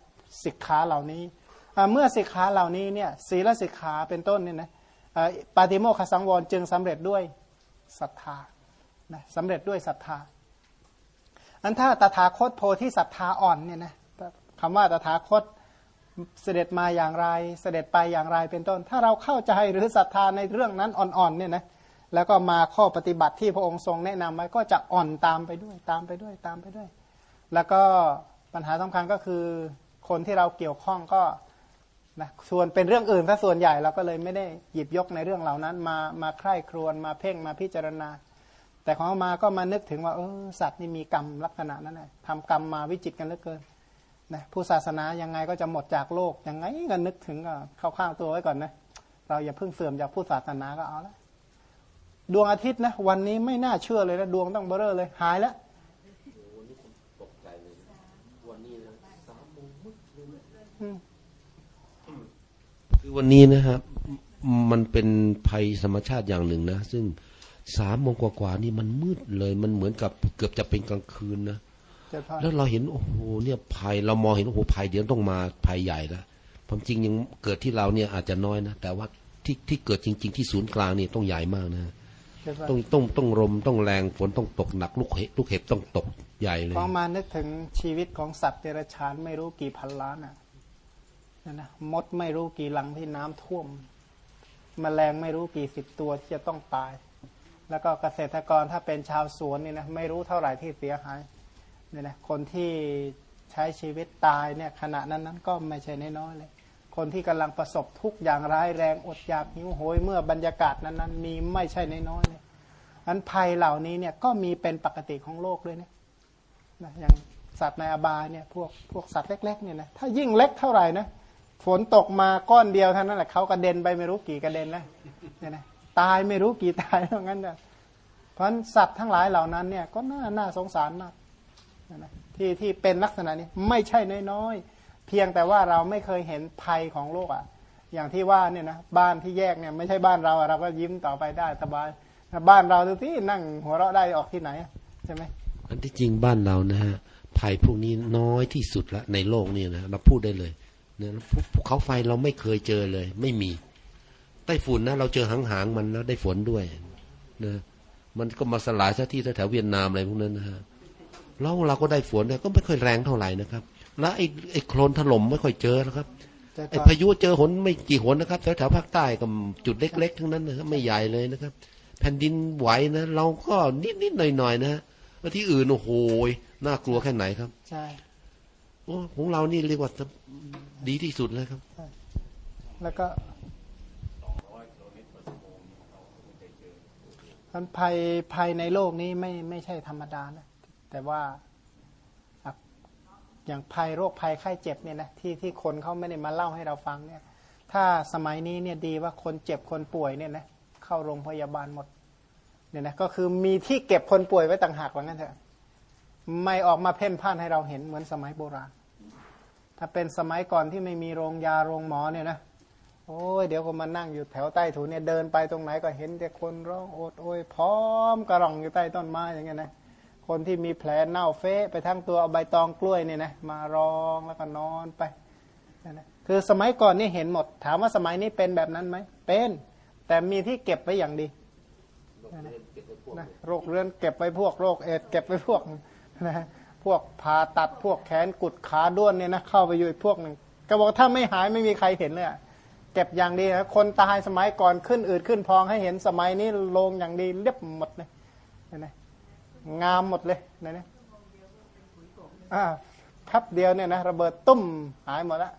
สิกขาเหล่านี้ เมื่อสิกขาเหล่านี้เนี่ยศีลสิกขาเป็นต้นเนี่ยนะปาติโมคขสังวรจึงสำเร็จด้วยศรัทธานะสำเร็จด้วยศรัทธา อันถ้าตถาคตโพธิศรัทธาอ่อนเนี่ยนะคำว่าตถาคต เสด็จมาอย่างไร เสด็จไปอย่างไรเป็นต้น ถ้าเราเข้าใจหรือศรัทธาในเรื่องนั้นอ่อนๆเนี่ยนะแล้วก็มาข้อปฏิบัติที่พระองค์ทรงแนะนำไว้ก็จะอ่อนตามไปด้วยตามไปด้วยตามไปด้วย แล้วก็ปัญหาสำคัญก็คือคนที่เราเกี่ยวข้องก็นะส่วนเป็นเรื่องอื่นถ้าส่วนใหญ่เราก็เลยไม่ได้หยิบยกในเรื่องเหล่านั้น มามาใคร่ครวญมาเพ่งมาพิจารณา แต่ของมาก็มานึกถึงว่าเออสัตว์นี่มีกรรมลักษณะนั้นแหละทำกรรมมาวิจิตกันเหลือเกิน นะผู้ศาสนายังไงก็จะหมดจากโลกยังไงก็นึกถึงก็เข้าข้างตัวไว้ก่อนนะเราอย่าเพิ่งเสื่อมจากผู้ศาสนาก็เอาละดวงอาทิตย์นะวันนี้ไม่น่าเชื่อเลยนะดวงต้องเบ้อเลยหายแล้ววันนี้ผมตกใจเลยวันนี้นะสามโมงมืดเลยนะอืมคือวันนี้นะครับ มันเป็นภัยธรรมชาติอย่างหนึ่งนะ ซึ่งสามโมงกว่าๆนี่มันมืดเลย มันเหมือนกับเกือบจะเป็นกลางคืนนะเจะพอ แล้วเราเห็นโอ้โหเนี่ยภัยเรามองเห็นโอ้โหภัยเดี๋ยวต้องมาภัยใหญ่แล้วความจริงยังเกิดที่เราเนี่ยอาจจะน้อยนะแต่ว่าที่ที่เกิดจริง ๆ ที่ศูนย์กลางนี่ต้องใหญ่มากนะเจะพอต้องต้องต้องลมต้องแรงฝนต้องตกหนักลูกเห็บลูกเห็บต้องตกใหญ่เลยของมานึกถึงชีวิตของสัตว์เดรัจฉานไม่รู้กี่พันล้านอะนั่นนะมดไม่รู้กี่ลังที่น้ำท่วมแมลงไม่รู้กี่สิบตัวที่จะต้องตาย แล้วก็เกษตรกรถ้าเป็นชาวสวนนี่นะไม่รู้เท่าไหร่ที่เสียหาย เนี่ยนะคนที่ใช้ชีวิตตายเนี่ยขณะนั้นนั้นก็ไม่ใช่น้อยๆเลย คนที่กำลังประสบทุกข์อย่างร้ายแรงอดอยากหิวโหยเมื่อบรรยากาศนั้นๆมีไม่ใช่น้อยๆเลยอันภัยเหล่านี้เนี่ยก็มีเป็นปกติของโลกเลยนี่ยนะอย่างสัตว์ในอบายเนี่ยพวกพวกสัตว์เล็กๆเนี่ยนะถ้ายิ่งเล็กเท่าไหร่นะฝนตกมาก้อนเดียวเท่านั้นแหละเขากระเด็นไปไม่รู้กี่กระเด็นนะเนี่ยนะตายไม่รู้กี่ตายเท่านั้นนะเพราะนั้นสัตว์ทั้งหลายเหล่านั้นเนี่ยก็น่าน่าสงสารมาก ที่ที่เป็นลักษณะนี้ไม่ใช่น้อยๆเพียงแต่ว่าเราไม่เคยเห็นภัยของโลกอะ อย่างที่ว่าเนี่ยนะบ้านที่แยกเนี่ยไม่ใช่บ้านเราอะเราก็ยิ้มต่อไปได้สบายแต่บ้านเราดูที่นั่งหัวเราะได้ออกที่ไหนอะใช่ไหมอันที่จริงบ้านเรานะฮะภัยพวกนี้น้อยที่สุดละในโลกนี่นะเราพูดได้เลยเนี่ยภูภูเขาไฟเราไม่เคยเจอเลย ไม่มีไต้ฝุ่นนะเราเจอหางๆมันแล้วได้ฝนด้วยนะมันก็มาสลายซะที่แถวๆเวียดนามอะไรพวกนั้นนะฮะ แล้วเราก็ได้ฝนเนี่ยก็ไม่ค่อยแรงเท่าไหร่นะครับ แล้วไอ้ไอ้โคลนถล่มไม่ค่อยเจอนะครับจะไอ้พายุเจอหนไม่กี่หนนะครับแถวๆภาคใต้ก็จุดเล็ก ๆ ทั้งนั้นนะครับไม่ใหญ่เลยนะครับ แผ่นดินไหวนะเราก็นิดๆหน่อยๆนะแล้วที่อื่นโอ้โหน่ากลัวแค่ไหนครับ ใช่โอ้ของเรานี่เรียกว่าดีที่สุดเลยครับแล้วก็มันภัยภัยในโลกนี้ไม่ไม่ใช่ธรรมดานะ แต่ว่าอย่างภัยโรคภัยไข้เจ็บเนี่ยนะที่ที่คนเขาไม่ได้มาเล่าให้เราฟังเนี่ย ถ้าสมัยนี้เนี่ยดีว่าคนเจ็บคนป่วยเนี่ยนะเข้าโรงพยาบาลหมดเนี่ยนะก็คือมีที่เก็บคนป่วยไว้ต่างหากว่างั้นเถอะไม่ออกมาเพ่นพ่านให้เราเห็นเหมือนสมัยโบราณ ถ้าเป็นสมัยก่อนที่ไม่มีโรงยาโรงหมอเนี่ยนะโอ้ยเดี๋ยวก็มานั่งอยู่แถวใต้ถุนเนี่ยเดินไปตรงไหนก็เห็นแต่คนร้องโอดโอยพร้อมกระรองอยู่ใต้ต้นไม้อย่างเงี้ยนะ คนที่มีแผลเน่าเฟะไปทั้งตัวเอาใบตองกล้วยเนี่ยนะมารองแล้วก็นอนไปนั่นนะคือสมัยก่อนนี่เห็นหมด ถามว่าสมัยนี้เป็นแบบนั้นไหมเป็น แต่มีที่เก็บไว้อย่างดีนะโรคเรื้อนเก็บไว้พวกโรคเอดส์เก็บไว้พวกนะพวกผ่าตัดพวกแขนกุดขาด้วนเนี่ยนะเข้าไปอยู่อีกพวกหนึ่งก็บอกถ้าไม่หายไม่มีใครเห็นเลยอะเก็บอย่างดีนะคนตายสมัยก่อนขึ้นอืดขึ้นพองให้เห็นสมัยนี้ลงอย่างดีเรียบหมดเลยเห็นไหม งามหมดเลยนะเนี่ยอ่าพับเดียวเนี่ยนะระเบิดตุ้มหายหมดละ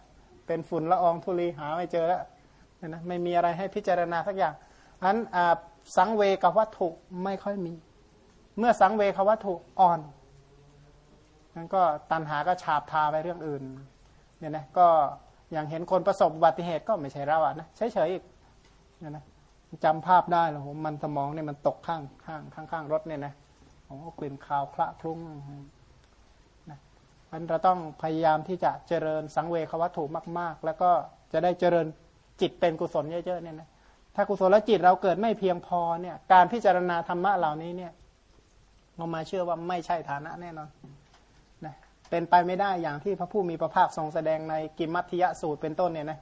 เป็นฝุ่นละอองธุลีหาไม่เจอแล้วนไหมไม่มีอะไรให้พิจารณาสักอย่างอันอ่าสังเวกวัตถุไม่ค่อยมี เมื่อสังเวกวัตถุอ่อนนั้นก็ตันหาก็ฉาบทาไปเรื่องอื่นเนี่ยนะก็อย่างเห็นคนประสบอุบัติเหตุก็ไม่ใช่เราอะนะเฉยๆอีกเนี่ยนะจำภาพได้เหรอผมมันสมองเนี่ยมันตกข้างข้างข้างข้างรถเนี่ยนะ โอ้กลิ่นคาวคละคลุ้งนะมันเราต้องพยายามที่จะเจริญสังเวควัตถุมาก ๆ แล้วก็จะได้เจริญจิตเป็นกุศลเยอะๆเนี่ยนะถ้ากุศลจิตเราเกิดไม่เพียงพอเนี่ย การพิจารณาธรรมะเหล่านี้เนี่ยเรามาเชื่อว่าไม่ใช่ฐานะแน่นอนนะเป็นไปไม่ได้อย่างที่พระผู้มีพระภาคทรงแสดงในกิมมัทยสูตรเป็นต้นเนี่ยนะ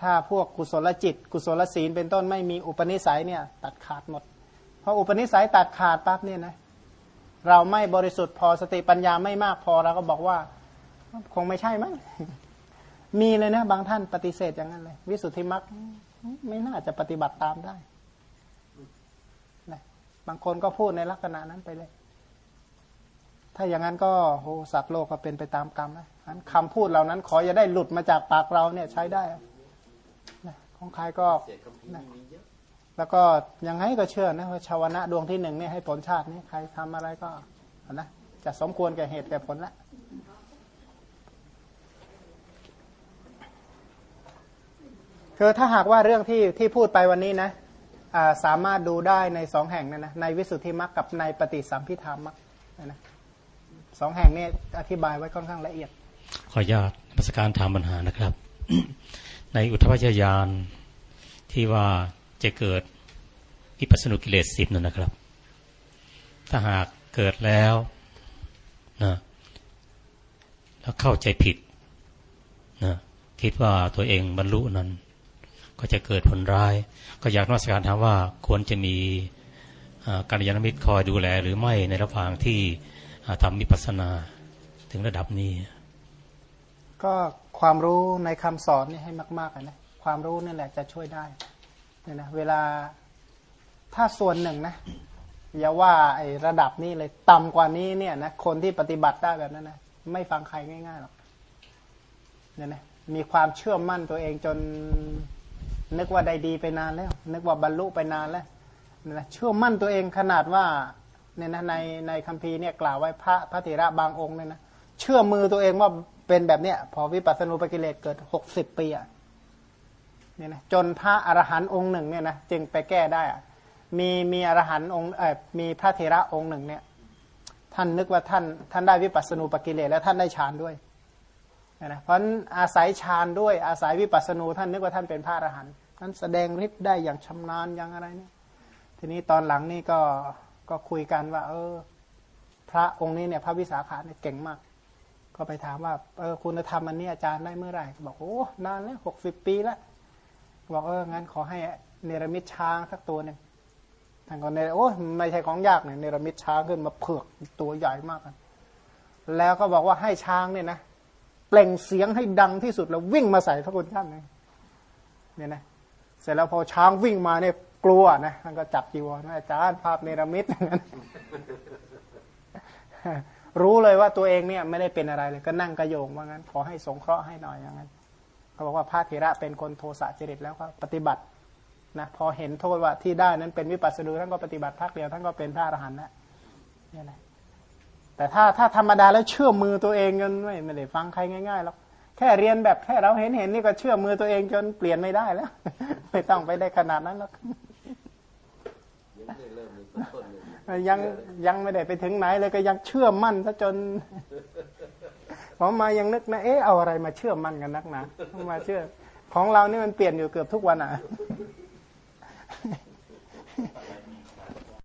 ถ้าพวกกุศลจิต กุศลศีลเป็นต้นไม่มีอุปนิสัยเนี่ย ตัดขาดหมดพออุปนิสัยตัดขาดปั๊บเนี่ยนะ เราไม่บริสุทธิ์พอสติปัญญาไม่มากพอเราก็บอกว่า คงไม่ใช่มั้งมีเลยนะ บางท่านปฏิเสธอย่างนั้นเลย วิสุทธิมรรคไม่น่าจะปฏิบัติตามได้นะบางคนก็พูดในลักษณะนั้นไปเลย ถ้าอย่างนั้นก็โหสัตว์โลกก็เป็นไปตามกรรมนะนั้นคำพูดเหล่านั้น ขออย่าได้หลุดมาจากปากเราเนี่ยใช้ได้นะของใครก็นะ แล้วก็ยังไงก็เชื่อนะว่าชาวนะดวงที่หนึ่งเนี่ยให้ผลชาตินี้ใครทำอะไรก็นะจะสมควรแก่เหตุแก่ผลละคือถ้าหากว่าเรื่องที่ที่พูดไปวันนี้นะสามารถดูได้ในสองแห่งนะนะในวิสุทธิมรรคกับในปฏิสัมพิธามรรคนะสองแห่งนี้อธิบายไว้ค่อนข้างละเอียด ขออนุญาตประสการถามปัญหานะครับ ในอุทธวจยานที่ว่า จะเกิดวิปัสสนุกิเลสสิบนั่นนะครับ ถ้าหากเกิดแล้วนะแล้วเข้าใจผิดนะคิดว่าตัวเองบรรลุนั้น ก็จะเกิดผลร้าย ก็อยากนวัตการถามว่าควรจะมีการยานมิตรคอยดูแลหรือไม่ในระหว่างที่ทำมิปัสนาถึงระดับนี้ ก็ความรู้ในคำสอนนี่ให้มากๆนะความรู้นี่แหละจะช่วยได้ เนี่ยนะเวลาถ้าส่วนหนึ่งนะอย่าว่าไอ้ระดับนี้เลยต่ำกว่านี้เนี่ยนะคนที่ปฏิบัติได้แบบนั้นนะไม่ฟังใครง่ายๆหรอกเนี่ยนะมีความเชื่อมั่นตัวเองจนนึกว่าได้ดีไปนานแล้ว นึกว่าบรรลุไปนานแล้วนะเชื่อมั่นตัวเองขนาดว่าเนี่ยนะในในคัมภีร์เนี่ยกล่าวไว้พระพระเถระบางองค์เนี่ยนะเชื่อมือตัวเองว่าเป็นแบบเนี้ยพอวิปัสสนูปกิเลสเกิดหกสิบปีอะ เนี่ยนะจนพระอรหันต์องค์หนึ่งเนี่ยนะจึงไปแก้ได้มีมีอรหันต์องค์เออมีพระเถระองค์หนึ่งเนี่ยท่านนึกว่าท่านท่านได้วิปัสสนูปกิเลสแล้วท่านได้ฌานด้วยนะเพราะอาศัยฌานด้วยอาศัยวิปัสสนูท่านนึกว่าท่านเป็นพระอรหันต์ท่านแสดงฤทธิ์ได้อย่างชำนาญอย่างอะไรเนี่ยทีนี้ตอนหลังนี่ก็ก็คุยกันว่า เออ พระองค์นี้เนี่ยพระวิสาขาเนี่ยเก่งมาก ก็ไปถามว่าเออคุณธรรมอันนี้อาจารย์ได้เมื่อไหร่บอกโอ้นานแล้วหกสิบปีแล้ว บอกเอองั้นขอให้เนรมิตช้างสักตัวหนึ่งท่านก็เนรโอ้ไม่ใช่ของยากเนี่ยเนรมิตช้างขึ้นมาเผือกตัวใหญ่มากแล้วก็บอกว่าให้ช้างเนี่ยนะเปล่งเสียงให้ดังที่สุดแล้ววิ่งมาใส่พระคุณท่านเนี่ยนะเสร็จแล้วพอช้างวิ่งมาเนี่ยกลัวนะท่านก็จับจีวรอาจารย์ภาพเนรมิตนั้นรู้เลยว่าตัวเองเนี่ยไม่ได้เป็นอะไรเลย ก็นั่งกระโยงว่างั้น ขอให้สงเคราะห์ให้หน่อยอย่างนั้น เขาบอกว่าพระเถระเป็นคนโทสะจริตแล้วก็ปฏิบัตินะพอเห็นโทษว่าที่ได้นั้นเป็นวิปัสสนูท่านก็ปฏิบัติพักเดียวท่านก็เป็นพระอรหันต์แล้วนี่แหละแต่ถ้าถ้าธรรมดาแล้วเชื่อมือตัวเองจนไม่ไม่ได้ฟังใครง่ายๆหรอกแค่เรียนแบบแค่เราเห็นเห็นนี่ก็เชื่อมือตัวเองจนเปลี่ยนไม่ได้แล้ว ไม่ต้องไปได้ขนาดนั้นหรอกยังยังไม่ได้ไปถึงไหนเลยก็ยังเชื่อมั่นซะจน อมายังนึกนะ เอ๊ะเอาอะไรมาเชื่อมั่นกันนักนะมาเชื่อ ของเรานี่มันเปลี่ยนอยู่เกือบทุกวันอะ